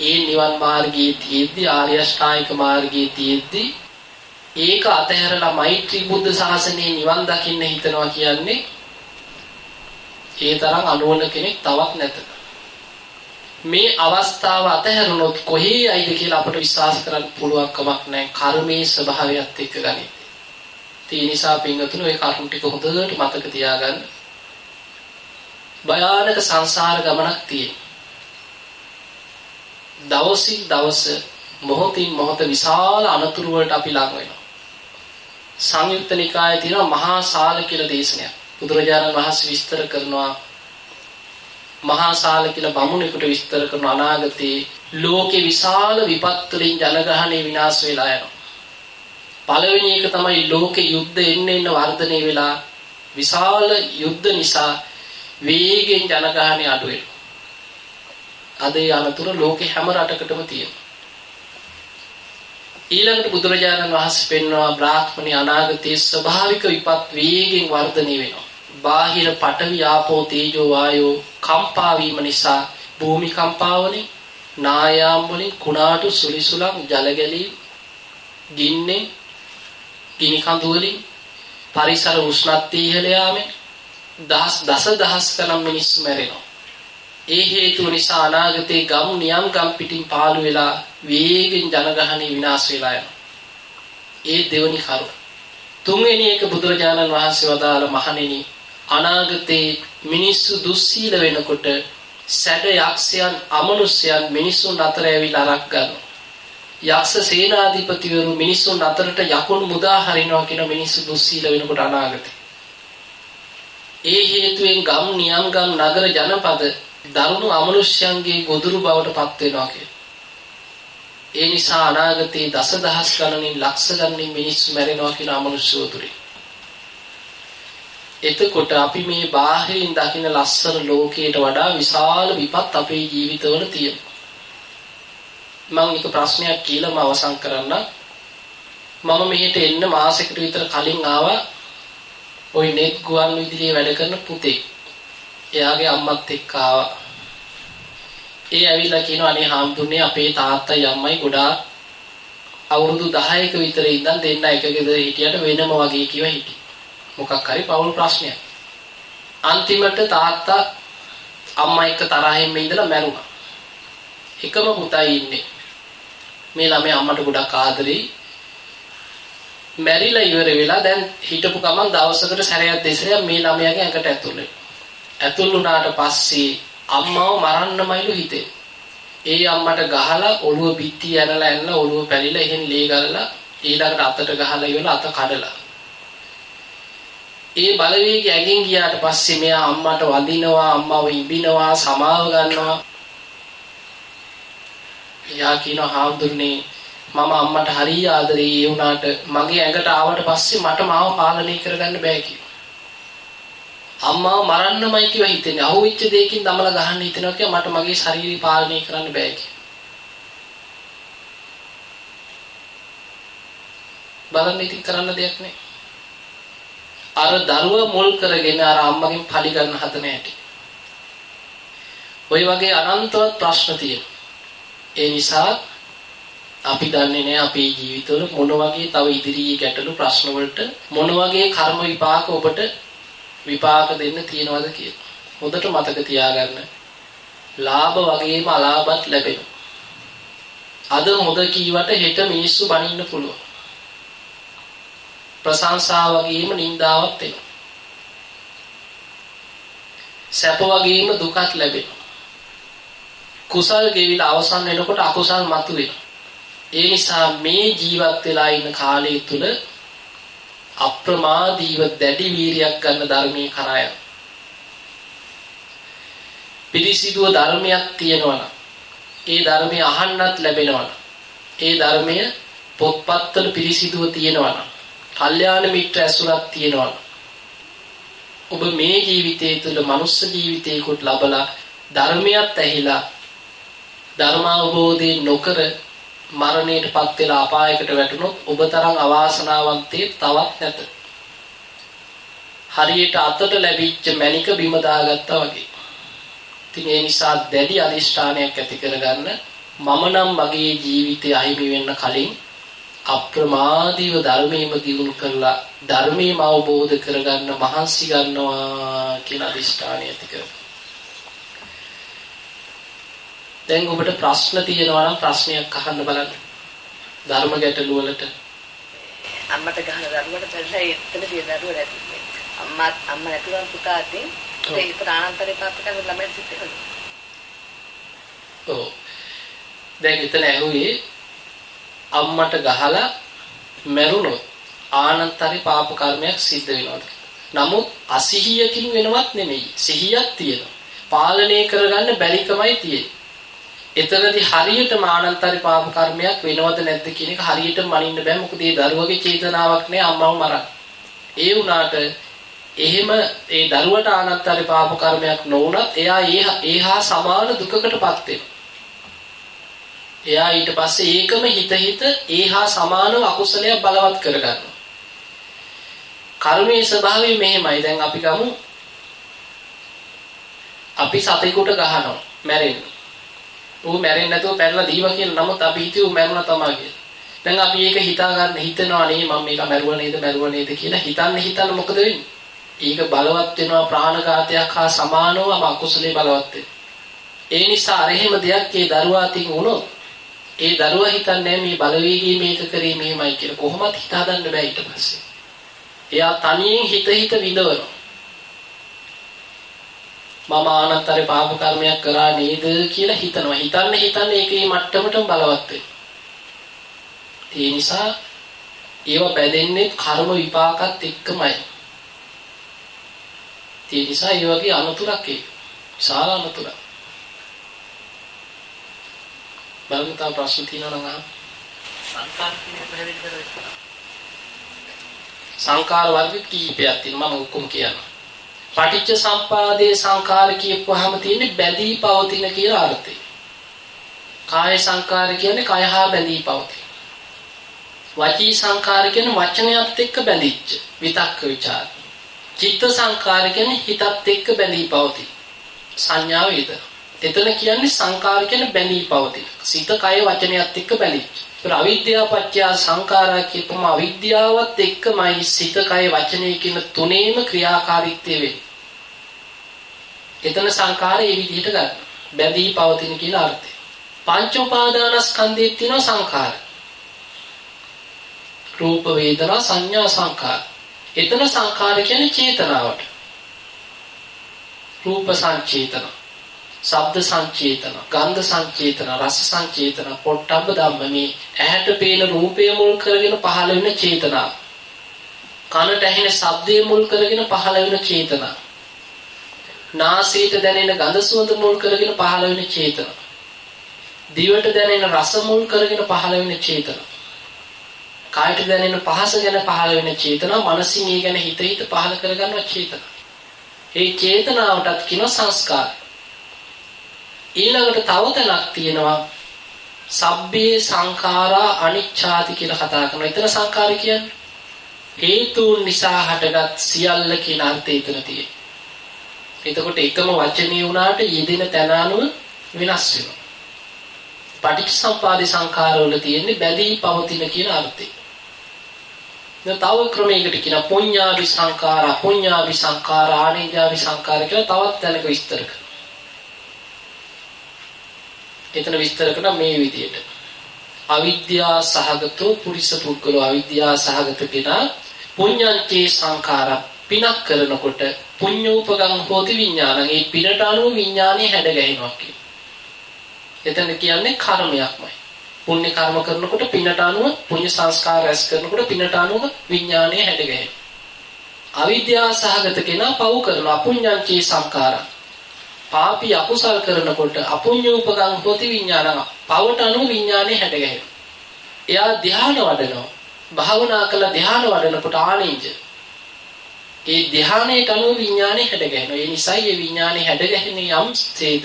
ඒ නිවන් මාර්ගයේ තියෙද්දි ආර්ය අෂ්ටාංගික මාර්ගයේ තියෙද්දි ඒක අතහැරලා මෛත්‍රී බුද්ධ ශාසනයේ නිවන් දකින්න හිතනවා කියන්නේ ඒ තරම් අනුවන කෙනෙක් තවත් නැත. මේ අවස්ථාව අතහැරුණොත් කොහේ යයිද කියලා අපට විශ්වාස කරන්න පුළුවන් කමක් නැහැ. කර්මයේ ස්වභාවයත් එක්ක ගනිද්දී. ඒ නිසා පින්වතුනි ওই කරුණු ටික හොඳට මතක තියාගන්න. භයානක සංසාර ගමනක් තියෙන. දවසින් දවස මොහොතින් මොහොත විශාල අනතුරු වලට අපි ලං වෙනවා. සංයුක්ත නිකායේ තියෙන මහා සාල කියලා දේශනයක්. බුදුරජාණන් වහන්සේ විස්තර කරනවා මහා සාල කියලා බමුණෙකුට විස්තර කරන අනාගතේ ලෝකේ විශාල විපත් වලින් ජනගහණය විනාශ වෙලා යනවා. පළවෙනි එක තමයි ලෝකේ යුද්ධ එන්න එන්න වර්ධනය වෙලා විශාල යුද්ධ නිසා වේගෙන් ජනගහණය අඩු වෙනවා. අද ඒ අනතුර ලෝකේ හැම රටකටම තියෙනවා. ඊළඟට බුදුරජාණන් වහන්සේ පෙන්වනවා බ්‍රාහ්මණී අනාගතයේ ස්වභාවික විපත් වේගෙන් වර්ධනය වෙනවා. බාහිර පඨවි ආපෝ තේජෝ වායෝ කම්පා වීම නිසා භූමි කම්පාවලින් නායාම් වලින් කුණාටු සුලිසුලම් ජල ගැලීම් ගින්නේ ගිනි කඳු වලින් පරිසර උෂ්ණත්වය ඉහළ යාමෙන් දහස් දස දහස් ගණන් මිනිස්සු මැරෙනවා. ඒ හේතුව නිසා අනාගතේ ගම් නියම් ගම් පිටින් පාළු වෙලා වේගෙන් ජනගහණය විනාශ වෙලා යනවා. ඒ දෙවනි කරුණ. තුන්වෙනි එක බුදුරජාණන් වහන්සේ වදාළ මහණෙනි අනාගතේ මිනිස්සු දුස්සීල වෙනකොට සැඩ යක්ෂයන් අමනුෂ්‍යයන් මිනිසුන් අතර ඇවිල්ලා අරක් ගන්නවා. යක්ෂ සේනාධිපතිවරු මිනිසුන් අතරට යකුන් මුදා හරිනවා කියන මිනිස්සු දුස්සීල වෙනකොට අනාගතේ. ඒ හේතුවෙන් ගම් නියම් ගම් නගර ජනපද දරුණු අමනුෂ්‍යයන්ගේ ගොදුරු බවට පත් වෙනවා කියලා. ඒ නිසා අනාගතයේ දසදහස් ගණනින් ලක්ෂ ගණනින් මිනිස්සු මැරෙනවා කියන අමනුෂ්‍යව තුරින්. එතකොට අපි මේ බාහිරින් දකින ලස්සන ලෝකයට වඩා විශාල විපත් අපේ ජීවිතවල තියෙනවා. මම එක ප්‍රශ්නයක් කියලා මම අවසන් කරන්න. මම මෙහෙට එන්න මාසෙකට විතර කලින් ආවා. ওই net ගුවන් විදුලියේ වැඩ කරන පුතෙක්. එයාගේ අම්මත් එක්ක ආවා. ඒ ඇවිල්ලා කියනවා අනේ හාමුදුරනේ අපේ තාත්තයි අම්මයි ගොඩාක් අවුරුදු 10ක විතර ඉඳන් දෙන්න එක ගෙදර හිටියට වෙනම වගේ කිව්ව හිටියේ. මොකක් හරි පවුල් ප්‍රශ්නයක්. අන්තිමට තාත්තා අම්මා එක්ක තරහින් ඉඳලා මැරුණා. එකම පුතයි ඉන්නේ. මේ ළමයා අම්මට ගොඩක් ආදරෙයි. මැරිලා ඉවර වෙලා දැන් හිටපු ගමන් දවසකට සැරයක් දෙසරයක් මේ ළමයාගේ ඇඟට ඇතුල් වෙනවා. ඇතුල් වුණාට පස්සේ අම්මව මරන්නමයිලු හිතේ. ඒ අම්මට ගහලා ඔළුව පිටි ඇනලා ඇනලා ඔළුව පැලිලා එහෙන් ලේ ගලලා ඊළඟට අතට ගහලා ඉවලා අත කඩලා. ඒ බලවේගය ඇගෙන් ගියාට පස්සේ මෙයා අම්මට වදිනවා අම්මව ඉබිනවා සමාව ගන්නවා. එයා කියනවා හාමුදුරනේ මම අම්මට හරිය ආදරේ ඒ වුණාට මගේ ඇඟට ආවට පස්සේ මට මාව පාලනය කරගන්න බෑ කිව්වා. අම්මාව මරන්නමයි කියලා හිතෙන්නේ. අහුවෙච්ච දෙයකින් දමලා ගහන්න හිතනවා කියලා මට මගේ ශරීරය පාලනය කරන්න බෑ කියලා. බලන්න ඉතින් කරන්න දෙයක් නෑ. අර දරුවා මුල් කරගෙන අර අම්මගෙන් පලි ගන්න හදන හැටි. ওই වගේ අනන්තවත් ප්‍රශ්න තියෙනවා. ඒ නිසා අපි දන්නේ නැහැ අපේ ජීවිතවල මොන වගේ තව ඉදිරියේ ගැටලු ප්‍රශ්න වලට මොන වගේ කර්ම විපාක ඔබට විපාක දෙන්න තියනවද කියලා. හොඳට මතක තියාගන්න. ලාභ වගේම අලාභත් ලැබෙනවා. අද හොඳ කීවට හෙට මිනිස්සු බනින්න පුළුවන්. ප්‍රශංසා වගේම නින්දාවක් එනවා. සැප වගේම දුකත් ලැබෙනවා. කුසල් ගෙවිලා අවසන් වෙනකොට අකුසල් මතුවෙනවා. ඒ නිසා මේ ජීවත් වෙලා ඉන්න කාලය තුල අප්‍රමාදීව දැඩි වීරියක් ගන්න ධර්මයේ කරා යන. පිරිසිදුව ධර්මයක් තියෙනවා ඒ ධර්මය අහන්නත් ලැබෙනවා ඒ ධර්මය පොත්පත්වල පිරිසිදුව තියෙනවා කල්යාණ මිත්‍ර ඇසුරක් තියෙනවා ඔබ මේ ජීවිතය තුළ මනුස්ස ජීවිතයකට ලබලා ධර්මයක් ඇහිලා ධර්මාවබෝධය නොකර මරණයටපත් වෙලා අපායකට වැටුනොත් ඔබ තරම් අවාසනාවන්තයෙක් තවත් නැත. හරියට අතට ලැබිච්ච මණික බිම දාගත්තා වගේ. ඉතින් ඒ නිසා දැඩි අදිෂ්ඨානයක් ඇති කරගන්න මම නම් මගේ ජීවිතය අහිමි වෙන්න කලින් අප්‍රමාදීව ධර්මයේම දියුණු කරලා ධර්මයේම අවබෝධ කරගන්න මහන්සි ගන්නවා කියන අදිෂ්ඨානය ඇති කරගන්න. දැන් ඔබට ප්‍රශ්න තියෙනවා නම් ප්‍රශ්නයක් අහන්න බලන්න. ධර්ම ගැටලු වලට. අම්මට ගහන දරුවට පෙරලා එතන තිය දරුව නැති. අම්මා අම්මා නැතුවම පුතා අතින් ඒක ආනන්තරේ පාපකට ළමයි සිත් වෙනවා. ඔව්. දැන් එතන ඇහුවේ අම්මට ගහලා මැරුණොත් ආනන්තරේ පාප කර්මයක් සිද්ධ වෙනවද? නමුත් අසිහියකින් වෙනවත් නෙමෙයි. සිහියක් තියෙනවා. පාලනය කරගන්න බැරිකමයි තියෙන්නේ. එතනදී හරියටම ආනන්තරි පාප කර්මයක් වෙනවද නැද්ද කියන එක හරියට මනින්න බෑ මොකද ඒ දරුවගේ චේතනාවක් නෑ අම්මව මරන්න. ඒ වුණාට එහෙම ඒ දරුවට ආනන්තරි පාප කර්මයක් නොවුනත් එයා ඒහා සමාන දුකකටපත් වෙනවා. එයා ඊට පස්සේ ඒකම හිත හිත ඒහා සමානව අකුසලයක් බලවත් කරගන්නවා. කර්මයේ ස්වභාවය මෙහෙමයි. දැන් අපි ගමු අපි සතෙකුට ගහනවා මැරෙන්න. ඌ මැරෙන්නේ නැතුව පැනලා දීවා කියලා නමුත් අපි හිතුවේ ඌ මැරුණා තමයි කියලා. දැන් අපි ඒක හිතා ගන්න හිතනවා නේ මම මේක මැරුවා නේද මැරුවා නේද කියලා හිතන්න හිතන්න මොකද වෙන්නේ? ඒක බලවත් වෙනවා ප්‍රාණඝාතයක් හා සමානවම අකුසලේ බලවත් ඒ නිසා අර එහෙම දෙයක් ඒ දරුවා තින් වුණොත් ඒ දරුවා හිතන්නේ මේ බලවේගී මේක කරේ මෙහෙමයි කියලා කොහොමත් හිතා ගන්න බෑ ඊට පස්සේ. එයා තනියෙන් හිත හිත විඳවනවා. මම ආනන්තරේ පාප කර්මයක් කරා නේද කියලා හිතනවා. හිතන්න හිතන්න ඒකේ මට්ටමටම බලවත් ඒ නිසා ඒව බැදෙන්නේ කර්ම විපාකත් එක්කමයි. ඒ නිසා ඒ වගේ අනතුරක් ඒක. විශාල අනතුරක්. බලමු තා ප්‍රශ්න තියෙනවා නම් අහන්න. සංකාර කියන පැහැදිලි කරලා සංකාර වර්ග කීපයක් තියෙනවා මම ඔක්කොම කියනවා. පටිච්ච සම්පාදයේ සංඛාර කියපුවාම තියෙන්නේ බැඳී පවතින කියලා අර්ථය. කාය සංඛාර කියන්නේ කය හා බැඳී පවතින. වචී සංඛාර කියන්නේ වචනයත් එක්ක බැඳිච්ච විතක්ක ਵਿਚාර. චිත්ත සංඛාර කියන්නේ හිතත් එක්ක බැඳී පවතින. සංඥාව විතර. එතන කියන්නේ සංඛාර කියන්නේ බැඳී පවතින. සිත කය වචනයත් එක්ක බැඳිච්ච. ඒතර අවිද්‍යාව පත්‍ය සංඛාරා කියපම අවිද්‍යාවත් එක්කමයි සිත කය වචනය කියන තුනේම ක්‍රියාකාරීත්වය වෙන්නේ. එතන සංඛාරය මේ විදිහට ගන්න. බැඳී පවතින කියන අර්ථය. පංච උපාදානස්කන්ධයේ තියෙන සංඛාර. රූප වේදනා සංඥා සංඛාර. එතන සංඛාර කියන්නේ චේතනාවට. රූප සංචේතන. ශබ්ද සංචේතන, ගන්ධ සංචේතන, රස සංචේතන, පොට්ටබ්බ ධම්ම මේ ඇහැට පේන රූපය මුල් කරගෙන පහළ වෙන චේතනා. කනට ඇහෙන ශබ්දය මුල් කරගෙන පහළ වෙන චේතනා. නාසයට දැනෙන ගඳ සුවඳ මුල් කරගෙන පහළ වෙන චේතනා. දිවට දැනෙන රස මුල් කරගෙන පහළ වෙන චේතනා. කායට දැනෙන පහස ගැන පහළ වෙන චේතනා, මනසින් ඒ ගැන හිත හිත පහළ කරගන්නවා චේතනා. ඒ චේතනාවටත් කියන සංස්කාර. ඊළඟට තව තැනක් තියෙනවා සබ්බේ සංඛාරා අනිච්ඡාති කියලා කතා කරනවා. එතන සංඛාර කියන්නේ හේතුන් නිසා හටගත් සියල්ල කියන අර්ථය එතන තියෙනවා. එතකොට එකම වචනේ වුණාට යෙදෙන තැන අනුව වෙනස් වෙනවා. පටිච්චසමුපාද සංඛාරවල තියෙන්නේ බැඳී පවතින කියන අර්ථය. දැන් තව ක්‍රමයකට කියන පුඤ්ඤාවි සංඛාර, අපුඤ්ඤාවි සංඛාර, ආනිජාවි සංඛාර කියලා තවත් තැනක විස්තර කරනවා. එතන විස්තර කරන මේ විදිහට. අවිද්‍යා සහගතෝ පුරිස පුද්ගලෝ අවිද්‍යා සහගත කෙනා පුඤ්ඤංචේ සංඛාර පිනක් කරනකොට පුඤ්ඤෝපගම් හෝති විඥානං ඒ පිනට අනුව විඥානේ හැඩ ගැහෙනවා කියන. එතන කියන්නේ කර්මයක්මයි. පුණ්‍ය කර්ම කරනකොට පිනට අනුව පුණ්‍ය සංස්කාර රැස් කරනකොට පිනට අනුව විඥානේ හැඩ ගැහෙනවා. අවිද්‍යා සහගත කෙනා පව් කරනවා පුඤ්ඤංචේ සංඛාරං පාපී අකුසල් කරනකොට අපුඤ්ඤූපගං හොති විඥානං පවට අනුව විඥානේ හැඩගැහෙනවා. එයා ධ්‍යාන වඩනවා. භාවනා කළ ධ්‍යාන වඩනකොට ආනීජ. ඒ ධ්‍යානයට අනුව විඥානේ හැඩගැහෙනවා. ඒ නිසා මේ විඥානේ හැඩගැහෙන යම් ස්තේද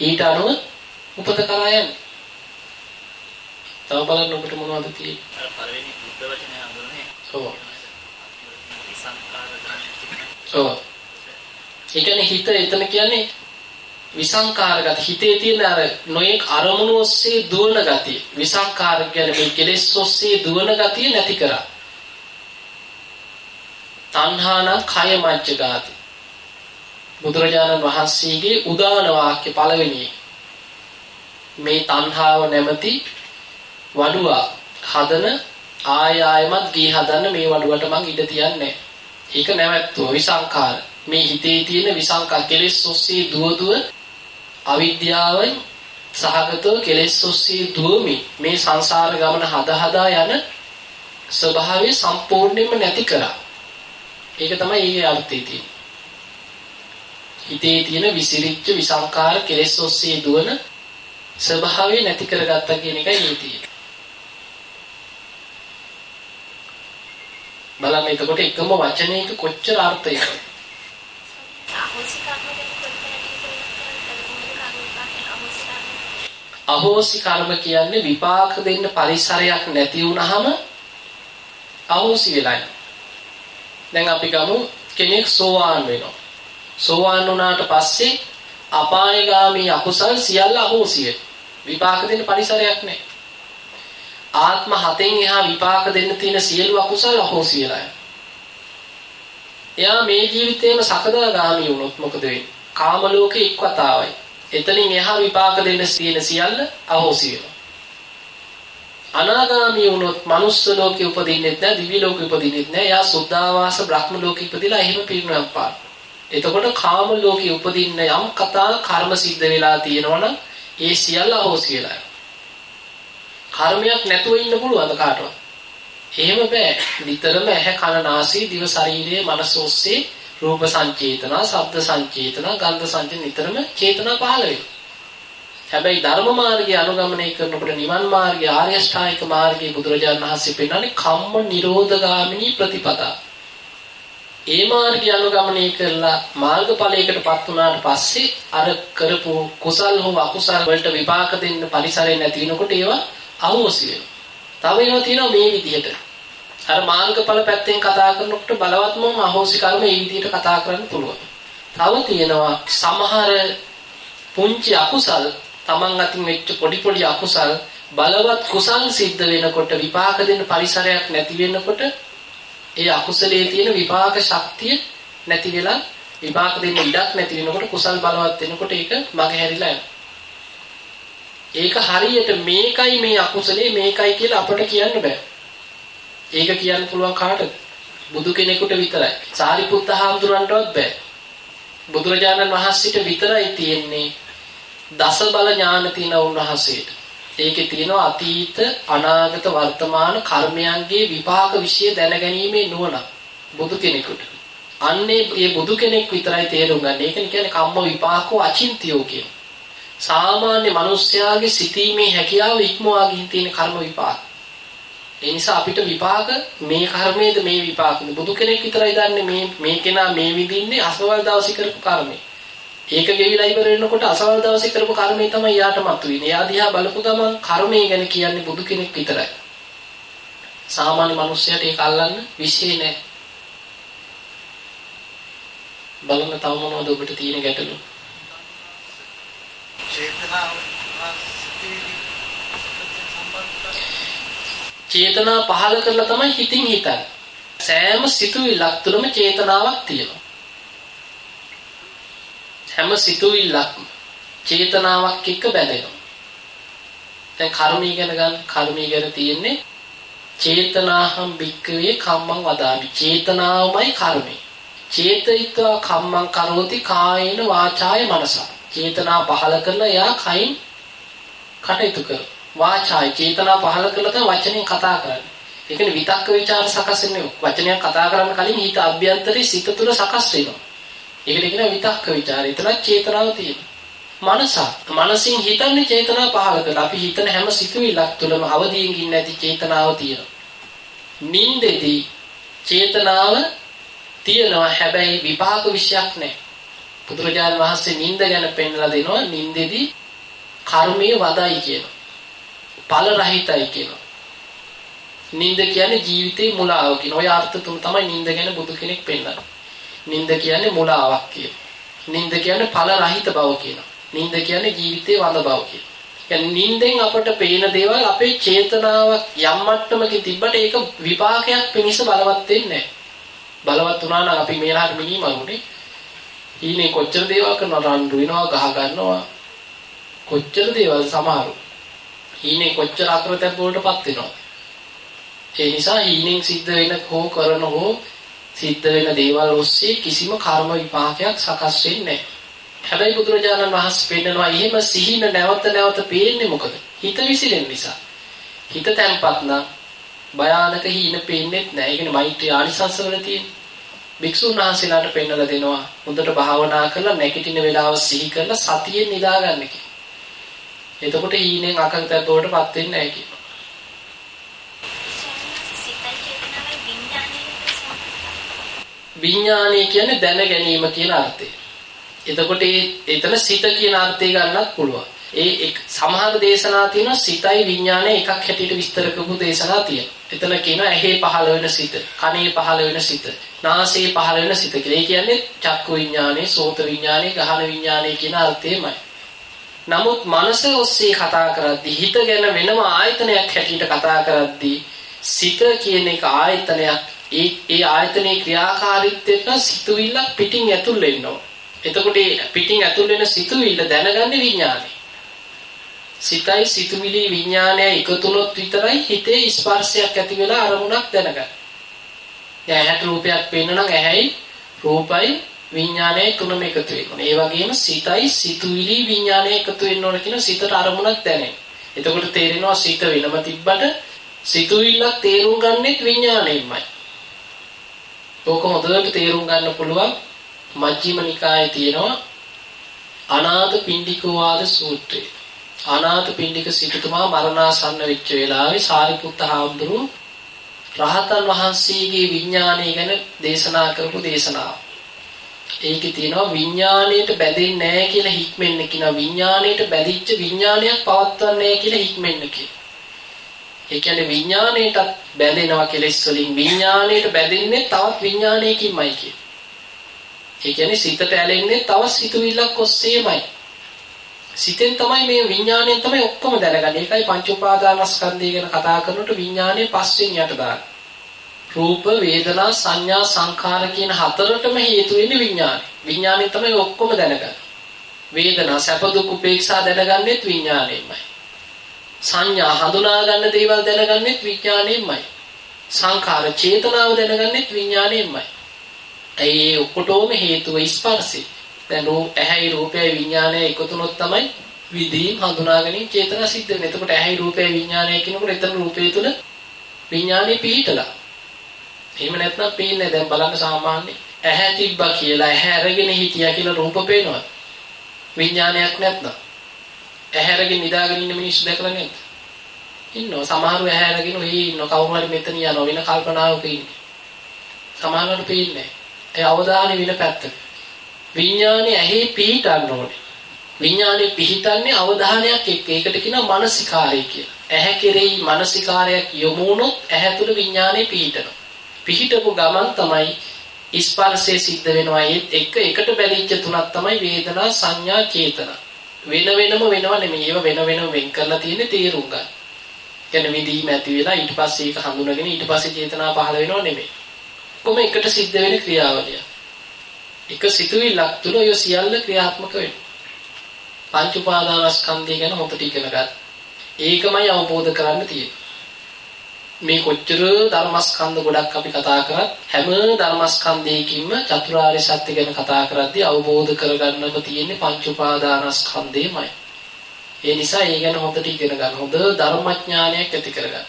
ඊට අනුව උපත කරා යන්නේ. තව බලන්න ඔබට මොනවද තියෙන්නේ? අර පළවෙනි බුද්ධ වචනේ හඳුනන්නේ. ඔව්. විසංකාර ඔව්. ඒ කියන්නේ හිත එතන කියන්නේ විසංකාරගත හිතේ තියෙන අර නොයෙක් අරමුණු ඔස්සේ දුවන ගතිය. විසංකාර කියන්නේ මේ කෙලෙස් ඔස්සේ දුවන ගතිය නැති කරා. තණ්හාන කය මච්චගාති. බුදුරජාණන් වහන්සේගේ උදාන වාක්‍ය පළවෙනි මේ තණ්හාව නැමැති වඩුවා හදන ආය ආයමත් ගී හදන්න මේ වඩුවට මං ඉඩ තියන්නේ ඒක නැවැත්තුව විසංකාර මේ හිතේ තියෙන විසංකා කෙලෙස් ඔස්සේ දුව දුව අවිද්‍යාවෙන් සහගතව කෙලෙස් ඔස්සේ දුවමි මේ සංසාර ගමන හද හදා යන ස්වභාවය සම්පූර්ණයෙන්ම නැති කරා ඒක තමයි ඊගේ අර්ථය තියෙන්නේ හිතේ තියෙන විසිරිච්ච විසංකාර කෙලෙස් ඔස්සේ දුවන ස්වභාවය නැති කරගත්තා කියන එකයි මේ තියෙන්නේ. බලන්න එතකොට එකම වචනයක කොච්චර අර්ථයක්ද? අහෝසි කර්ම කියන්නේ විපාක දෙන්න පරිසරයක් නැති වුනහම අහෝසි වෙලා යනවා. දැන් අපි ගමු කෙනෙක් සෝවාන් වෙනවා. සෝවාන් වුණාට පස්සේ අපායগামী අකුසල් සියල්ල අහෝසි විපාක දෙන්න පරිසරයක් නැහැ. ආත්ම හතෙන් එහා විපාක දෙන්න තියෙන සියලු අකුසල් අහෝසි වෙලා එයා මේ ජීවිතේම සකදාගාමී වුණොත් මොකද වෙන්නේ? කාම ලෝකේ එක් වතාවයි. එතනින් එහා විපාක දෙන්න තියෙන සියල්ල අහෝසි වෙනවා. අනාගාමී වුණොත් manuss ලෝකේ උපදින්නෙත් නැහැ, දිව්‍ය ලෝකේ උපදින්නෙත් නැහැ. එයා සුද්ධාවාස බ්‍රහ්ම ලෝකේ ඉපදිලා එහෙම පිරිනවම් පාන. එතකොට කාම ලෝකේ උපදින්න යම් කතා කර්ම සිද්ධ වෙලා තියෙනවනම් ඒ සියල්ල අහෝසි වෙලා කර්මයක් නැතුව ඉන්න පුළුවන්ද කාටවත්? එහෙම බෑ. නිතරම ඇහැ කන නාසය දිව ශරීරයේ මනස ඔස්සේ රූප සංචේතනා, ශබ්ද සංචේතනා, ගන්ධ සංචේතන නිතරම චේතනා පහළ වෙනවා. හැබැයි ධර්ම මාර්ගය අනුගමනය කරනකොට නිවන් මාර්ගය ආර්ය අෂ්ටායික මාර්ගයේ බුදුරජාණන් වහන්සේ පෙන්නන්නේ කම්ම නිරෝධගාමිනී ප්‍රතිපදා. ඒ මාර්ගය අනුගමනය කරලා මාර්ගඵලයකටපත් වුණාට පස්සේ අර කරපු කුසල් හෝ අකුසල් වලට විපාක දෙන්න පරිසරය නැති වෙනකොට ඒවා අහෝසි වෙනවා. තව ඒවා තියෙනවා මේ විදිහට. අර මාර්ගඵල පැත්තෙන් කතා කරනකොට බලවත්වම අහෝසි කර්ම මේ විදිහට කතා කරන්න පුළුවන්. තව තියෙනවා සමහර පුංචි අකුසල් Taman අතින් වෙච්ච පොඩි පොඩි අකුසල් බලවත් කුසල් සිද්ධ වෙනකොට විපාක දෙන්න පරිසරයක් නැති වෙනකොට ඒ අකුසලයේ තියෙන විපාක ශක්තිය නැති වෙලා විපාක දෙන්න ඉඩක් නැති වෙනකොට කුසල් බලවත් වෙනකොට ඒක මගහැරිලා යනවා. ඒක හරියට මේකයි මේ අකුසලේ මේකයි කියලා අපට කියන්න බෑ. ඒක කියන්න පුළුවන් කාටද? බුදු කෙනෙකුට විතරයි. සාරිපුත්ත හාමුදුරන්ටවත් බෑ. බුදුරජාණන් වහන්සේට විතරයි තියෙන්නේ දස බල ඥාන තියෙන උන්වහන්සේට. ඒකේ තියෙනවා අතීත අනාගත වර්තමාන කර්මයන්ගේ විපාක વિશે දැනගැනීමේ නුවණ බුදු කෙනෙකුට. අන්නේ මේ බුදු කෙනෙක් විතරයි තේරුම් ගන්න. ඒක කියන්නේ කම්ම විපාකෝ අචින්තියෝ කියන. සාමාන්‍ය මිනිස්යාගේ සිතීමේ හැකියාව ඉක්මවා ගින් තියෙන කර්ම විපාක. ඒ නිසා අපිට විපාක මේ කර්මයේද මේ විපාකද බුදු කෙනෙක් විතරයි දන්නේ මේ මේ කෙනා මේ විදින්නේ අසවල් දවසේ කරපු කර්මය. ඒක ගෙවිලා ඉවර වෙනකොට අසවල් දවසේ කරපු කර්මය තමයි යාට මතුවෙන්නේ. එයා දිහා බලපු ගමන් කර්මය ගැන කියන්නේ බුදු කෙනෙක් විතරයි. සාමාන්‍ය මිනිස්සයාට ඒක අල්ලන්න විශ්ේ නැහැ. බලන්න තව මොනවද ඔබට තියෙන ගැටලු? චේතනාව චේතනා පහල කරලා තමයි හිතින් හිතන්නේ. සෑම සිතුවිල්ලක් තුළම චේතනාවක් තියෙනවා. හැම සිතුවිල්ලක්ම චේතනාවක් එක්ක බැඳෙනවා. දැන් කර්මී ගැන ගන්න කර්මී ගැන තියෙන්නේ චේතනාහම් භික්කවේ කම්මං වදාමි. චේතනාවමයි කර්මය. චේතිත්වා කම්මං කරෝති කායේන වාචාය මනසා. චේතනා පහල කරලා එයා කයින් කටයුතු කරනවා. වාචාය චේතනා පහළ කරලා තමයි වචනෙන් කතා කරන්නේ. ඒ කියන්නේ විතක්ක ਵਿਚාර සකස් වෙන්නේ වචනයක් කතා කරන්න කලින් හිත අභ්‍යන්තරේ සිත තුළ සකස් වෙනවා. ඒකට කියන විතක්ක ਵਿਚාරය. එතන චේතනාව තියෙනවා. මනස මනසින් හිතන්නේ චේතනා පහළ කරලා අපි හිතන හැම සිතුවිල්ලක් තුළම අවදීන් ඉන්න ඇති චේතනාව තියෙනවා. නින්දෙදී චේතනාව තියෙනවා හැබැයි විපාක විශ්යක් නැහැ. බුදුරජාණන් වහන්සේ නින්ද ගැන පෙන්ලා දෙනවා නින්දෙදී කර්මයේ වදයි කියනවා. ඵල රහිතයි කියනවා. නින්ද කියන්නේ ජීවිතේ මුලාව කියන. ඔය අර්ථ තුන තමයි නින්ද ගැන බුදු කෙනෙක් පෙන්නන්නේ. නින්ද කියන්නේ මුලාවක් කියන. නින්ද කියන්නේ ඵල රහිත බව කියනවා. නින්ද කියන්නේ ජීවිතේ වඳ බව කියන. يعني නින්දෙන් අපට පේන දේවල් අපේ චේතනාවක් යම් මට්ටමකින් තිබ්බට ඒක විපාකයක් පිණිස බලවත් වෙන්නේ නැහැ. බලවත් වුණා නම් අපි මේලාට මිනිමරුනේ. ඊනේ කොච්චර දේවල් කරනවා රණ්ඩු වෙනවා ගහ ගන්නවා. කොච්චර දේවල් සමහරු. ඊනේ කොච්චර අකරතැබ් වලටපත් වෙනවා. ඒ නිසා ඊනෙන් සිද්ධ වෙන හෝ කරන හෝ සිද්ධ වෙන දේවල් ඔස්සේ කිසිම කර්ම විපාකයක් සකස් වෙන්නේ නැහැ. හැබැයි බුදුරජාණන් වහන්සේ පෙන්නනවා එහෙම සිහින නැවත නැවත පේන්නේ මොකද? හිත විසිරෙන නිසා. හිත තැම්පත් නම් භයානක හීන පේන්නේත් නැහැ. ඒ කියන්නේ මෛත්‍රී ආනිසංස වල තියෙන. භික්ෂුන් වහන්සේලාට පෙන්නලා දෙනවා හොඳට භාවනා කරලා නැගිටින වෙලාව සිහි කරලා සතියෙන් නිදා ගන්න කියලා. එතකොට හීනෙන් අකටතෝටපත් වෙන්නේ නැහැ කියනවා. විඥානය කියන්නේ දැන ගැනීම කියන අර්ථය. එතකොට එතන සිත කියන අර්ථය ගන්නත් පුළුවන්. ඒ සමහර දේශනා තියෙනවා සිතයි විඥානය එකක් හැටියට විස්තර කරපු දේශනා තියෙනවා. එතන කියනවා ඇහි පහළ වෙන සිත, කනේ පහළ වෙන සිත, නාසයේ පහළ වෙන සිත කියලා. ඒ කියන්නේ චක්කු විඥානේ, සෝත විඥානේ, ගහන විඥානේ කියන අර්ථයමයි. නමුත් මනස ඔස්සේ කතා කරද්දී හිත ගැන වෙනම ආයතනයක් හැටියට කතා කරද්දී සිත කියන එක ආයතනයක් ඒ ඒ ආයතනයේ ක්‍රියාකාරීත්වයට සිතුවිල්ලක් පිටින් ඇතුල් වෙනවා. එතකොට ඒ පිටින් ඇතුල් වෙන සිතුවිල්ල දැනගන්නේ විඥානය. සිතයි සිතුවිලි විඥානය එකතු වුණොත් විතරයි හිතේ ස්පර්ශයක් ඇති වෙලා අරමුණක් දැනගන්නේ. දැන් ඇහැට රූපයක් පේන්න නම් ඇහැයි රූපයි විඥානයයි තුනම එකතු වෙනවා. ඒ වගේම සිතයි සිතුවිලි විඥානය එකතු වෙන්න ඕන කියන සිතට අරමුණක් දැනෙන. එතකොට තේරෙනවා සිත වෙනම තිබ්බට සිතුවිල්ලක් තේරුම් ගන්නෙත් විඥාණයෙන්මයි. ඕක හොඳට තේරුම් ගන්න පුළුවන් මජ්ක්‍ධිම නිකායේ තියෙනවා අනාථ පිණ්ඩිකෝ වාද සූත්‍රය. අනාථ පිණ්ඩික සිටුතුමා මරණාසන්න වෙච්ච වෙලාවේ සාරිපුත්ත හාමුදුරුවෝ රහතන් වහන්සේගේ විඥානය ගැන දේශනා කරපු දේශනාව. ඒකේ තියෙනවා විඥාණයට බැඳෙන්නේ නැහැ කියලා හික්මෙන්න කියනවා විඥාණයට බැඳිච්ච විඥානයක් පවත්වන්නේ නැහැ කියලා හික්මෙන්න කියනවා. ඒ කියන්නේ විඥාණයට බැඳෙනවා කෙලෙස් වලින් විඥාණයට බැඳෙන්නේ තවත් විඥානයකින්මයි කියන්නේ. ඒ කියන්නේ සිතට ඇලෙන්නේ තව සිතුවිල්ලක් ඔස්සේමයි. සිතෙන් තමයි මේ විඥාණයෙන් තමයි ඔක්කොම දැනගන්නේ. ඒකයි පංච උපාදානස්කන්ධය ගැන කතා කරනකොට විඥාණය පස්වෙන් යට දාන්නේ. රූප, වේදනා, සංඥා, සංඛාර කියන හතරටම හේතු වෙන්නේ විඥාණය. විඥාණයෙන් තමයි ඔක්කොම දැනගන්නේ. වේදනා, සැප දුක් උපේක්ෂා දැනගන්නෙත් විඥාණයෙන්මයි. සංඥා හඳුනා ගන්න දේවල් දැනගන්නෙත් විඥාණයෙන්මයි. සංඛාර චේතනාව දැනගන්නෙත් විඥාණයෙන්මයි. ඒ ඔක්කොටම හේතුව ස්පර්ශය. දැන් ඇහැයි රූපයයි විඥානය එකතුනොත් තමයි විදීම් හඳුනා ගැනීම චේතනා සිද්ධ වෙන්නේ. එතකොට ඇහැයි රූපයයි විඥානය කියනකොට එතන රූපය තුල විඥානේ පිහිටලා. එහෙම නැත්නම් පේන්නේ දැන් බලන්න සාමාන්‍ය ඇහැ තිබ්බා කියලා ඇහැ අරගෙන හිටියා කියලා රූප පේනවා. විඥානයක් නැත්නම්. ඇහැ අරගෙන නිදාගෙන ඉන්න මිනිස්සු දැකලා නැද්ද? ඉන්නවා. සමහරව ඇහැ අරගෙන ඔහි ඉන්න කවුරු හරි මෙතන යනවා වෙන කල්පනාවක ඉන්නේ. සමහරවට පේන්නේ නැහැ. ඒ අවධානය වෙන පැත්තක. විඥානේ ඇහි පිහිටන්න ඕනේ. විඥානේ පිහිටන්නේ අවධානයක් එක්ක. ඒකට කියනවා මානසිකාරය කියලා. ඇහැ කෙරෙහි මානසිකාරයක් යොමු වුණොත් ඇහැ තුල විඥානේ පිහිටනවා. පිහිටපු ගමන් තමයි ස්පර්ශය සිද්ධ වෙනවා. ඒත් එක එකට බැලිච්ච තුනක් තමයි වේදනා සංඥා චේතනා. වෙන වෙනම වෙනව නෙමෙයි. ඒව වෙන වෙනම වෙන් කරලා තියෙන්නේ තේරුම් ගන්න. කියන්නේ විදීම ඇති වෙලා ඊට පස්සේ ඒක හඳුනගෙන ඊට පස්සේ චේතනා පහළ වෙනව නෙමෙයි. කොහොම එකට සිද්ධ වෙන ක්‍රියාවලිය. එක සිතුවිල්ලක් තුළ ඔය සියල්ල ක්‍රියාත්මක වෙනවා. පංච උපාදානස්කන්ධය ගැන හොඳට ඉගෙන ගන්න. ඒකමයි අවබෝධ කරන්න තියෙන්නේ. මේ කොච්චර ධර්මස්කන්ධ ගොඩක් අපි කතා කරත් හැම ධර්මස්කන්ධයකින්ම චතුරාර්ය සත්‍ය ගැන කතා කරද්දී අවබෝධ කරගන්නම තියෙන්නේ පංච උපාදානස්කන්ධයමයි. ඒ නිසා ඒ ගැන හොඳට ඉගෙන ගන්න. හොඳ ධර්මඥානයක් ඇති කරගන්න.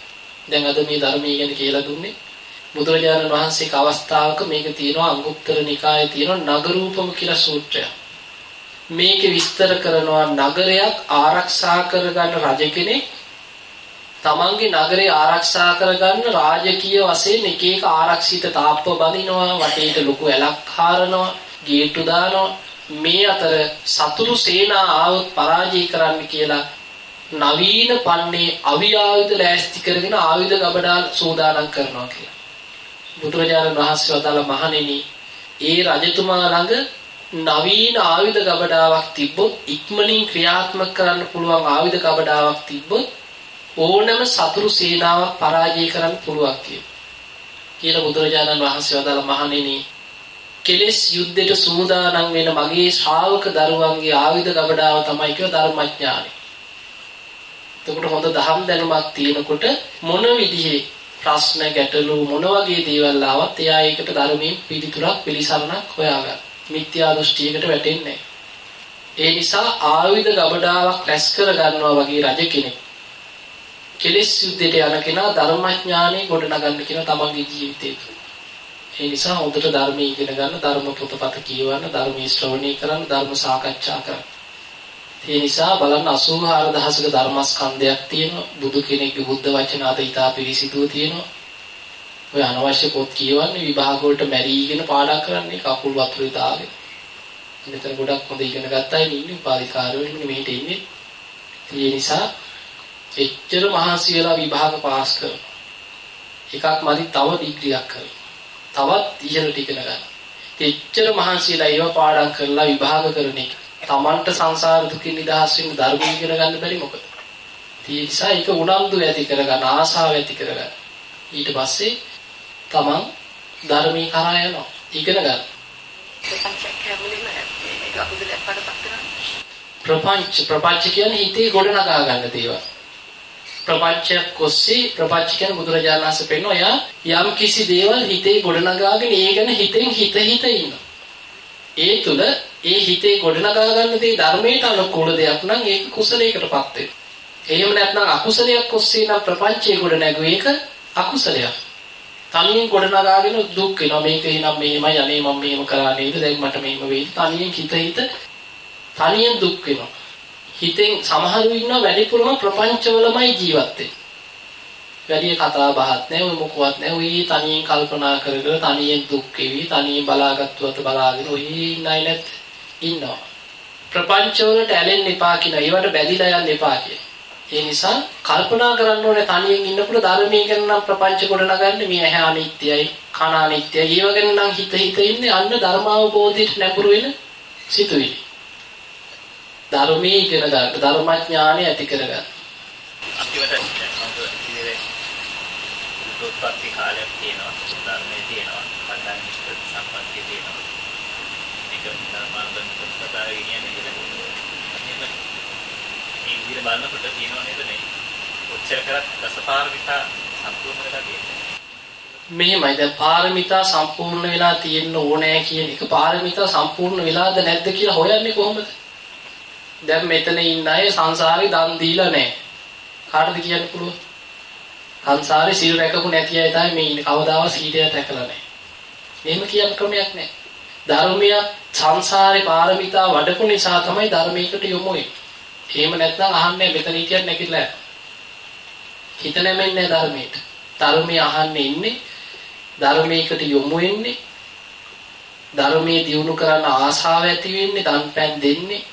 දැන් අද මේ ධර්මයේ ගැන කියලා දුන්නේ බුදුරජාණන් වහන්සේක අවස්ථාවක මේක තියෙනවා අංගුත්තර නිකායේ තියෙනවා නගරූපම කියලා සූත්‍රයක්. මේක විස්තර කරනවා නගරයක් ආරක්ෂා කරගන්න රජ කෙනෙක් තමන්ගේ නගරේ ආරක්ෂා කරගන්න රාජකීය වශයෙන් එක එක ආරක්ෂිත තාප්ප බඳිනවා වටේට ලොකු ඇලක් හරනවා ගේට්ටු දානවා මේ අතර සතුරු සේනා ආවොත් පරාජය කරන්න කියලා නවීන පන්නේ අවි ආයුධ ලෑස්ති කරගෙන ආයුධ ගබඩා සූදානම් කරනවා කියලා. බුදුරජාණන් වහන්සේ වදාළ මහණෙනි ඒ රජතුමා ළඟ නවීන ආයුධ ගබඩාවක් තිබ්බොත් ඉක්මනින් ක්‍රියාත්මක කරන්න පුළුවන් ආයුධ ගබඩාවක් තිබ්බොත් ඕනෑම සතුරු සේනාවක් පරාජය කරන්න පුළුවන් කියලා බුදුරජාණන් වහන්සේ වදාළ මහණෙනි කෙලෙස් යුද්ධයට සූදානම් වෙන මගේ ශ්‍රාවක දරුවන්ගේ ආයුධ ගබඩාව තමයි කියව ධර්මඥානෙ. එතකොට හොඳ දහම් දැනුමක් තියෙනකොට මොන විදිහේ ප්‍රශ්න ගැටලු මොන වගේ දේවල් ආවත් එයා ඒකට ධර්මයෙන් පිළිතුරක් පිළිසරණක් හොයාගන්න. මිත්‍යා දෘෂ්ටියකට වැටෙන්නේ ඒ නිසා ආයුධ ගබඩාවක් රැස් කර ගන්නවා වගේ රජ කෙනෙක් කෙලෙස් යුද්ධයට යන කෙනා ධර්මඥානෙ ගොඩනගන්න කියන තමන්ගේ ජීවිතේ තුළ. ඒ නිසා හොඳට ධර්මයේ ඉගෙන ගන්න ධර්ම පොතපත කියවන්න ධර්මයේ ශ්‍රවණය කරන්න ධර්ම සාකච්ඡා කරන්න. ඒ නිසා බලන්න 84000ක ධර්මස්කන්ධයක් තියෙනවා බුදු කෙනෙක්ගේ බුද්ධ වචන අද ඊටා පිරිසිදුව තියෙනවා. ඔය අනවශ්‍ය පොත් කියවන්නේ විභාග වලට මැරීගෙන පාඩම් කරන්නේ කකුල් වතුරේ දාගෙන. මෙතන ගොඩක් හොඳ ඉගෙන ගත්තා ඉන්නේ උපාධිකාරයෝ ඉන්නේ මෙහෙට ඉන්නේ. ඒ නිසා එච්චර මහන්සි වෙලා විභාග පාස් කරනවා. එකක් මදි තව ඩිග්‍රියක් කරනවා. තවත් ඉහළට ඉගෙන ගන්න. එච්චර මහන්සියලා ඒව පාඩම් කරලා විභාග කරන එක. Tamanට සංසාර දුකින් නිදහස් වෙන්න ධර්ම ඉගෙන ගන්න බැරි මොකද? ඒ නිසා ඒක උනන්දු ඇති කරගන්න ආසාව ඇති කරගන්න. ඊට පස්සේ Taman ධර්මී කරා යනවා. ඉගෙන ගන්න. ප්‍රපංච ප්‍රපංච කියන්නේ හිතේ ගොඩනගා ගන්න දේවල්. ප්‍රපංචයක් ඔස්සේ ප්‍රපංච කියන බුදුරජාණන් වහන්සේ පෙන්නන එයා යම් කිසි දේවල් හිතේ ගොඩනගාගෙන ඒ ගැන හිතෙන් හිත හිත ඉන්නවා. ඒ තුල ඒ හිතේ ගොඩනගා ගන්න දේ ධර්මයට අනුකූල දෙයක් නම් ඒක කුසලයකටපත් වෙනවා. එහෙම නැත්නම් අකුසලයක් ඔස්සේ නම් ප්‍රපංචයේ ගොඩ නැගුවේ ඒක අකුසලයක්. තනියෙන් ගොඩනගාගෙන දුක් වෙනවා මේක එහෙනම් මෙහෙමයි අනේ මම මෙහෙම කරා නේද දැන් මට මෙහෙම වෙයි තනියෙන් හිත හිත තනියෙන් දුක් වෙනවා හිතෙන් සමහරු ඉන්නවා වැඩිපුරම ප්‍රපංචවලමයි ජීවත් වෙන්නේ. වැඩි කතා බහක් නැහැ ඔය මොකවත් නැහැ ඔය තනියෙන් කල්පනා කර කර තනියෙන් දුක් වෙවි තනියෙන් බලාගත්තුවත් බලාගෙන ඔය ඉන්නයි නැත් ඉන්නවා. ප්‍රපංචවලට ඇලෙන්න එපා කියන ඒවට බැඳිලා යන්න එපා කියන. ඒ නිසා කල්පනා කරන්න ඕනේ තනියෙන් ඉන්නකොට ධර්මයේ ගැන නම් ප්‍රපංච කොට නගන්නේ මේ ඇහැ අනිත්‍යයි කන අනිත්‍යයි ඒව ගැන නම් හිත හිත ඉන්නේ අන්න ධර්මාවබෝධයට නැඹුරු වෙන සිතුවිලි. ධර්මයේ ඉගෙන ගන්න ධර්මඥානය ඇති කරගන්න. අන්තිමට උත්පත්ති කාලයක් තියෙනවා ධර්මයේ තියෙනවා මන්දන් නිෂ්ඨ සම්පත්තිය තියෙනවා. ඒක ධර්මාන්තන කතාවේ කියන්නේ එහෙම මේ විදිහට බලනකොට තියෙනව නේද මේ ඔච්චර කරත් දසපාරමිතා සම්පූර්ණ වෙලා තියෙන්නේ. මෙහෙමයි දැන් පාරමිතා සම්පූර්ණ වෙලා තියෙන්න ඕනෑ කියන එක පාරමිතා සම්පූර්ණ වෙලාද නැද්ද කියලා හොයන්නේ කොහොමද? දැන් මෙතන ඉන්න අය සංසාරේ දන් දීලා නැහැ. කාටද කියන්න පුළුවන්? සංසාරේ සීල් රැකපු නැති අය තමයි මේ ඉන්නේ. කවදාවත් සීලයක් රැකලා නැහැ. එහෙම කියන්න ක්‍රමයක් නැහැ. ධර්මයක් සංසාරේ පාරමිතා වඩපු නිසා තමයි ධර්මයකට යොමු වෙන්නේ. එහෙම නැත්නම් අහන්නේ මෙතන හිටියත් නැගිටලා හිත නැමෙන්නේ ධර්මයට. ධර්මයේ අහන්නේ ඉන්නේ ධර්මයකට යොමු වෙන්නේ ධර්මයේ දියුණු කරන්න ආශාව ඇති වෙන්නේ දන්පැන් දෙන්නේ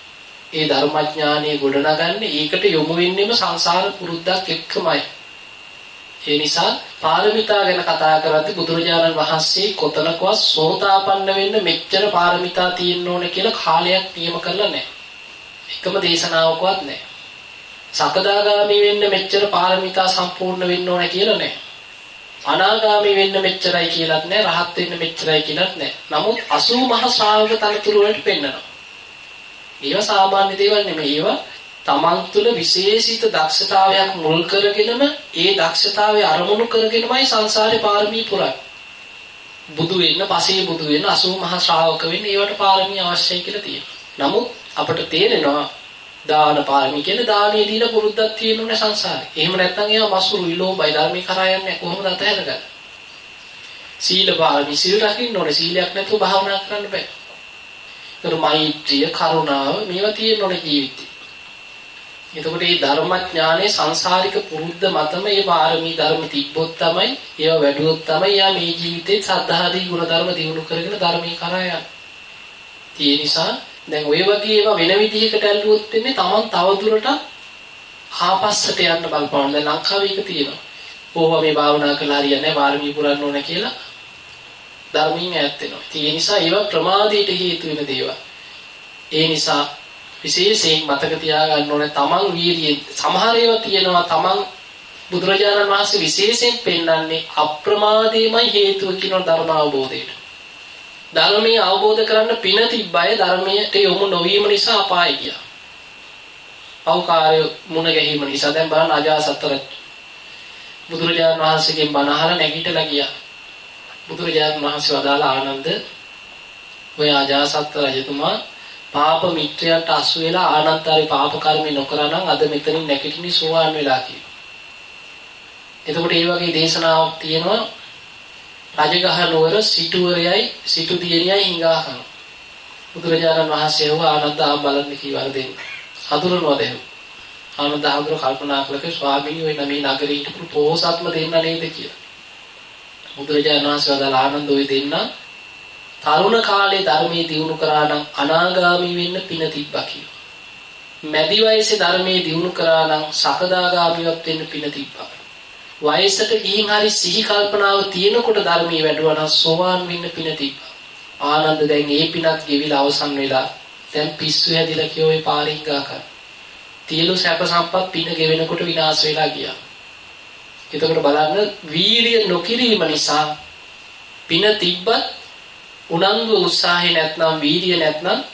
ඒ ධර්මඥානීය ගොඩනගන්නේ ඒකට යොමු වෙන්නෙම සංසාර පුරුද්දක් එක්කමයි. ඒ නිසා පාරමිතා ගැන කතා කරද්දී බුදුරජාණන් වහන්සේ කොතනකවත් සෝතාපන්න වෙන්න මෙච්චර පාරමිතා තියෙන්න ඕන කියලා කාලයක් නියම කරලා නැහැ. එකම දේශනාවකවත් නැහැ. සකදාගාමි වෙන්න මෙච්චර පාරමිතා සම්පූර්ණ වෙන්න ඕන කියලා නැහැ. අනාගාමි වෙන්න මෙච්චරයි කියලාත් නැහැ. රහත් වෙන්න මෙච්චරයි කියලාත් නැහැ. නමුත් 80 මහ ශ්‍රාවක තනතුරු වලට පෙන්නනවා. ඒවා සාමාන්‍ය දේවල් නෙමෙයි. ඒවා තමන් තුළ විශේෂිත දක්ෂතාවයක් මුල් කරගෙනම ඒ දක්ෂතාවය අරමුණු කරගෙනමයි සංසාරේ පාරමී පුරන්නේ. බුදු වෙන්න, පසේ බුදු වෙන්න, 80 මහා ශ්‍රාවක වෙන්න ඒවට පාරමී අවශ්‍යයි කියලා තියෙනවා. නමුත් අපට තේරෙනවා දාන පාරමී කියන්නේ දානේ දීලා පුරුද්දක් තියෙනුනේ සංසාරේ. එහෙම නැත්නම් ඒවා මසුරු විලෝභයි ධර්මේ කරා යන්නේ කොහොමද අතහැරගන්නේ? සීල පාරමී සීල රකින්න ඕනේ. සීලයක් නැතුව භාවනා කරන්න බෑ. ඒතර මෛත්‍රිය, කරුණාව මේවා තියෙන්න ඕනේ ජීවිතේ. එතකොට මේ ධර්මඥානයේ සංසාරික පුරුද්ද මතම මේ පාරමී ධර්ම තිබ්බොත් තමයි ඒවා වැඩුවොත් තමයි යා මේ ජීවිතේ සද්ධාදී ගුණ ධර්ම දිනු කරගෙන ධර්මී කරා යන්නේ. ඒ නිසා දැන් ඔය වගේ ඒවා වෙන විදිහකට ඇල්ලුවොත් වෙන්නේ Taman තව දුරටත් ආපස්සට යන්න බලපන්න දැන් ලංකාවේ එක තියෙනවා. ඕවා මේ භාවනා කළා හරියන්නේ වාරමී පුරන්න ඕන කියලා ධර්මයෙන් ඈත් වෙනවා. ඉතින් ඒ නිසා ඒවා ප්‍රමාදයට හේතු වෙන දේවල්. ඒ නිසා විශේෂයෙන් මතක තියාගන්න ඕනේ තමන් වීර්යයෙන් සමහර ඒවා තියෙනවා තමන් බුදුරජාණන් වහන්සේ විශේෂයෙන් පෙන්වන්නේ අප්‍රමාදයමයි හේතුව කියන ධර්ම අවබෝධයට. ධර්මයේ අවබෝධ කරන්න පින තිබ්බය ධර්මයට යොමු නොවීම නිසා අපාය ගියා. අවකාරය මුණ ගැහිම නිසා දැන් බලන්න අජාසත් රජු බුදුරජාණන් වහන්සේගෙන් බණ අහලා නැගිටලා ගියා. බුදුරජාණන් වහන්සේ වදාළ ආනන්ද ඔය අජාසත් රජතුමා පාප මිත්‍රයන්ට අසු වෙලා ආනන්තරේ පාප කර්ම නොකරා නම් අද මෙතනින් නැගිටින්නේ සෝවාන් වෙලා කියලා. එතකොට මේ වගේ දේශනාවක් තියෙනවා රජගහ නුවර සිටුවරයයි සිටු දියණියයි හිඟා කරනවා. බුදුරජාණන් වහන්සේ වහ ආනන්ද ආ බලන්න කීවර දෙන්න. හඳුරනවා දැන්. ආනන්ද හඳුර කල්පනා කළේ ස්වාමීනි ඔය මේ නගරේ හිටපු පොහොසත්ම දෙන්න නේද කියලා. බුදුරජාණන් වහන්සේ වදාළ ආනන්ද ඔය දෙන්න තරුණ කාලේ ධර්මයේ දියුණු කරා නම් අනාගාමි වෙන්න පින තිබ්බා කියලා. මැදි වයසේ ධර්මයේ දියුණු කරා නම් සකදාගාමිවත් වෙන්න පින තිබ්බා. වයසට ගිහින් හරි සිහි කල්පනාව තියෙනකොට ධර්මයේ වැඩුවා නම් සෝවාන් වෙන්න පින තිබ්බා. ආනන්ද දැන් ඒ පිනත් ගෙවිලා අවසන් වෙලා දැන් පිස්සු හැදිලා කියෝ ඒ පාරින් ගා කර. තියලු සැප සම්පත් පින ගෙවෙනකොට විනාශ වෙලා ගියා. එතකොට බලන්න වීරිය නොකිරීම නිසා පින තිබ්බත් උනන්දු උත්සාහය නැත්නම් වීරිය නැත්නම්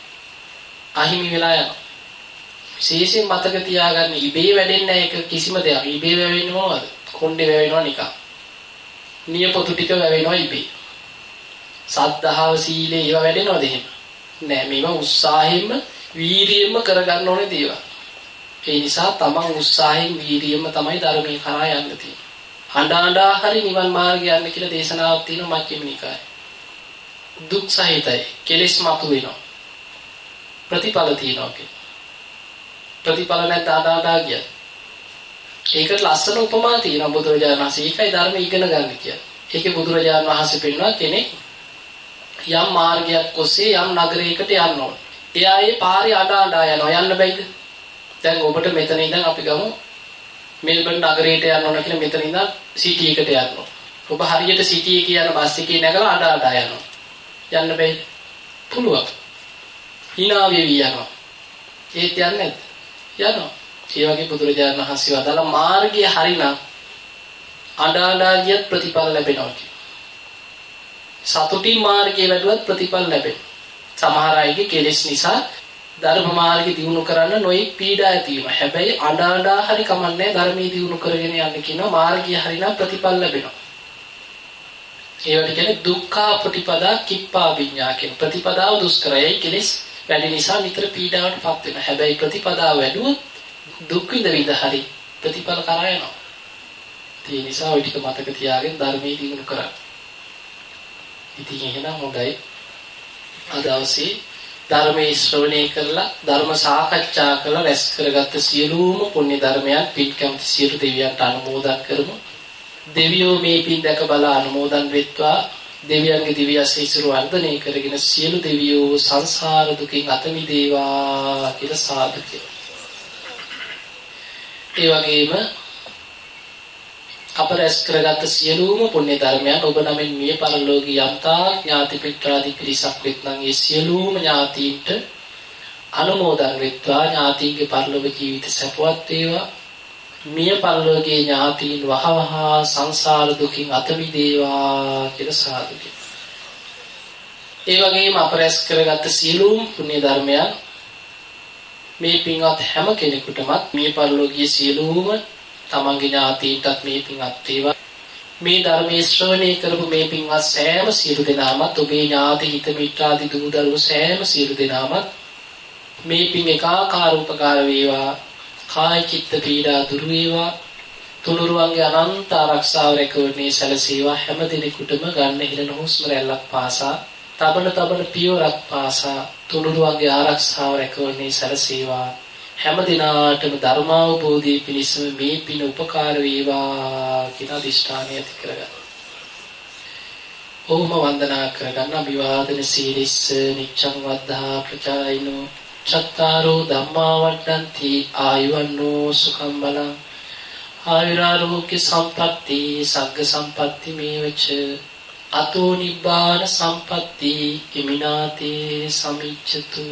අහිමි වෙලා යනවා. විශේෂයෙන් මතක තියාගන්න ඉබේ වැඩෙන්නේ නැහැ ඒක කිසිම දෙයක්. ඉබේ වැවෙන්නේ මොනවද? කොණ්ඩේ වැවෙනවා නිකන්. නියපොතු ටික වැවෙනවා ඉබේ. සද්ධාව සීලේ ඒවා වැඩෙනවද එහෙම? නෑ මේවා උත්සාහයෙන්ම වීරියෙන්ම කරගන්න ඕනේ දේවල්. ඒ නිසා තමන් උත්සාහයෙන් වීරියෙන්ම තමයි ධර්මයේ කරා යන්න තියෙන්නේ. අඬා අඬා හරි නිවන් මාර්ගය යන්න කියලා දේශනාවක් තියෙනවා මජ්ක්‍ධිම නිකායේ. දුක් සහිතයි කෙලෙස් මතු වෙනවා. ප්‍රතිඵල තියෙනවා කියලා. ප්‍රතිඵල නැත්නම් අඬා අඬා කියයි. ඒකට ලස්සන උපමා තියෙනවා බුදුරජාණන් වහන්සේ. ඒකයි ධර්ම ඉගෙන ගන්න කියන්නේ. ඒකේ බුදුරජාණන් වහන්සේ පෙන්වනවා කෙනෙක් යම් මාර්ගයක් ඔස්සේ යම් නගරයකට යන්න ඕන. එයා ඒ පාරේ අඬා අඬා යනවා. යන්න බැයිද? දැන් ඔබට මෙතන ඉඳන් අපි ගමු මෙල්බන් නගරයට යන්න ඕන කියලා මෙතන ඉඳන් සිටි එකට යන්න ඕන. ඔබ හරියට සිටි එකේ යන බස් එකේ නැගලා අඬා අඬා යනවා. යන්න බැයිද? පුළුවන්. hina වෙවි යනවා. ඒත් යන්නේ නැද්ද? යනවා. ඒ වගේ බුදුරජාණන් වහන්සේ වදාළ මාර්ගය හරිනම් අඬා ගියත් ප්‍රතිඵල ලැබෙනවා සතුටින් මාර්ගයේ වැඩුවත් ප්‍රතිඵල ලැබෙනවා. සමහර අයගේ කෙලෙස් නිසා ධර්ම මාර්ගය දියුණු කරන්න නොයෙක් පීඩා ඇති වෙනවා. හැබැයි අඬා හරි කමන්නේ ධර්මයේ දියුණු කරගෙන යන්න කියනවා මාර්ගය හරිනම් ප්‍රතිඵල ලැබෙනවා. ඒවට කියන්නේ දුක්ඛා ප්‍රතිපදා කිප්පා විඤ්ඤා කියන ප්‍රතිපදාව දුෂ්කරයි කෙලෙස් වැඩි නිසා නිතර පීඩාවටපත් වෙනවා. හැබැයි ප්‍රතිපදාව වැඩුවොත් දුක් විඳ විඳ හරි ප්‍රතිඵල කරා යනවා. ඒ නිසා ওই ටික මතක තියාගෙන ධර්මයේ දිනු කරා. ඉතින් එහෙනම් හොඳයි. අද දවසේ ධර්මයේ ශ්‍රවණය කරලා ධර්ම සාකච්ඡා කරලා රැස් කරගත්ත සියලුම පුණ්‍ය ධර්මයන් පින්කම්ති සියලු දෙවියන්ට අනුමෝදන් කරමු. දෙවියෝ මේ පින් දැක බල අනුමෝදන් වෙත්වා දෙවියන්ගේ දිව්‍ය ආශීර්වාද වර්ධනය කරගෙන සියලු දෙවියෝ සංසාර දුකින් අත මිදේවා කියලා සාදු කියලා. ඒ වගේම අප රැස් කරගත් සියලුම පුණ්‍ය ධර්මයන් ඔබ නමින් මිය පරලෝකී යම්තා ඥාති පිට්ඨාදී පිරිසක් වෙත්නම් ඒ සියලුම ඥාතීන්ට අනුමෝදන් වෙත්වා. ඥාතීන්ගේ පරලෝක ජීවිත සපවත් වේවා. මිය පරලෝකයේ ඥාතීන් වහවහ සංසාර දුකින් අත මිදේවා කියලා සාදු ඒ වගේම අප රැස් කරගත් සියලුම පුණ්‍ය ධර්මයන් මේ පින්වත් හැම කෙනෙකුටමත් මිය පරලෝකීය සියලුම තමන්ගේ ඥාතීන්ටත් මේ පින්වත් වේවා. මේ ධර්මයේ ශ්‍රවණය කරපු මේ පින්වත් සෑම සියලු දෙනාමත් ඔබේ ඥාති හිත මිත්‍රාදී දූ දරුවෝ සෑම සියලු දෙනාමත් මේ පින් එකාකාර උපකාර වේවා. කාය චිත්ත පීඩා දුරු වේවා. තුනුරුවන්ගේ අනන්ත ආරක්ෂාව රැකවරණේ සැලසේවා හැම දිනෙකටම ගන්න හිලන හුස්ම රැල්ලක් පාසා තබන තබන පියවරක් පාසා තුනුරුවන්ගේ ආරක්ෂාව රැකවරණේ සැලසේවා හැම දිනාටම ධර්මාවබෝධයේ පිණිසම මේ පින උපකාර වේවා කියන අදිෂ්ඨානය ඇති කරගන්න. ඕම වන්දනා කරගන්න අභිවාදන සීලිස්ස නිච්ඡං වද්ධා ප්‍රචායිනෝ චත්තාරෝ ධම්මා වඩ්ඩಂತಿ ආයුවන්නෝ සුඛම් බලං ආයුරාරෝග්‍ය සම්පatti සග්ග සම්පatti මේවච අතෝ නිබ්බාන සම්පatti ඉමිනාතේ සමිච්ඡතු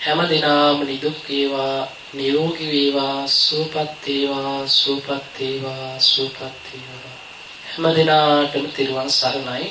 හැම දිනාම නිදුක් වේවා නිරෝගී වේවා සුවපත් වේවා සුවපත් වේවා සුවපත් වේවා. හැම දිනාටම තිරුවන් සරණයි.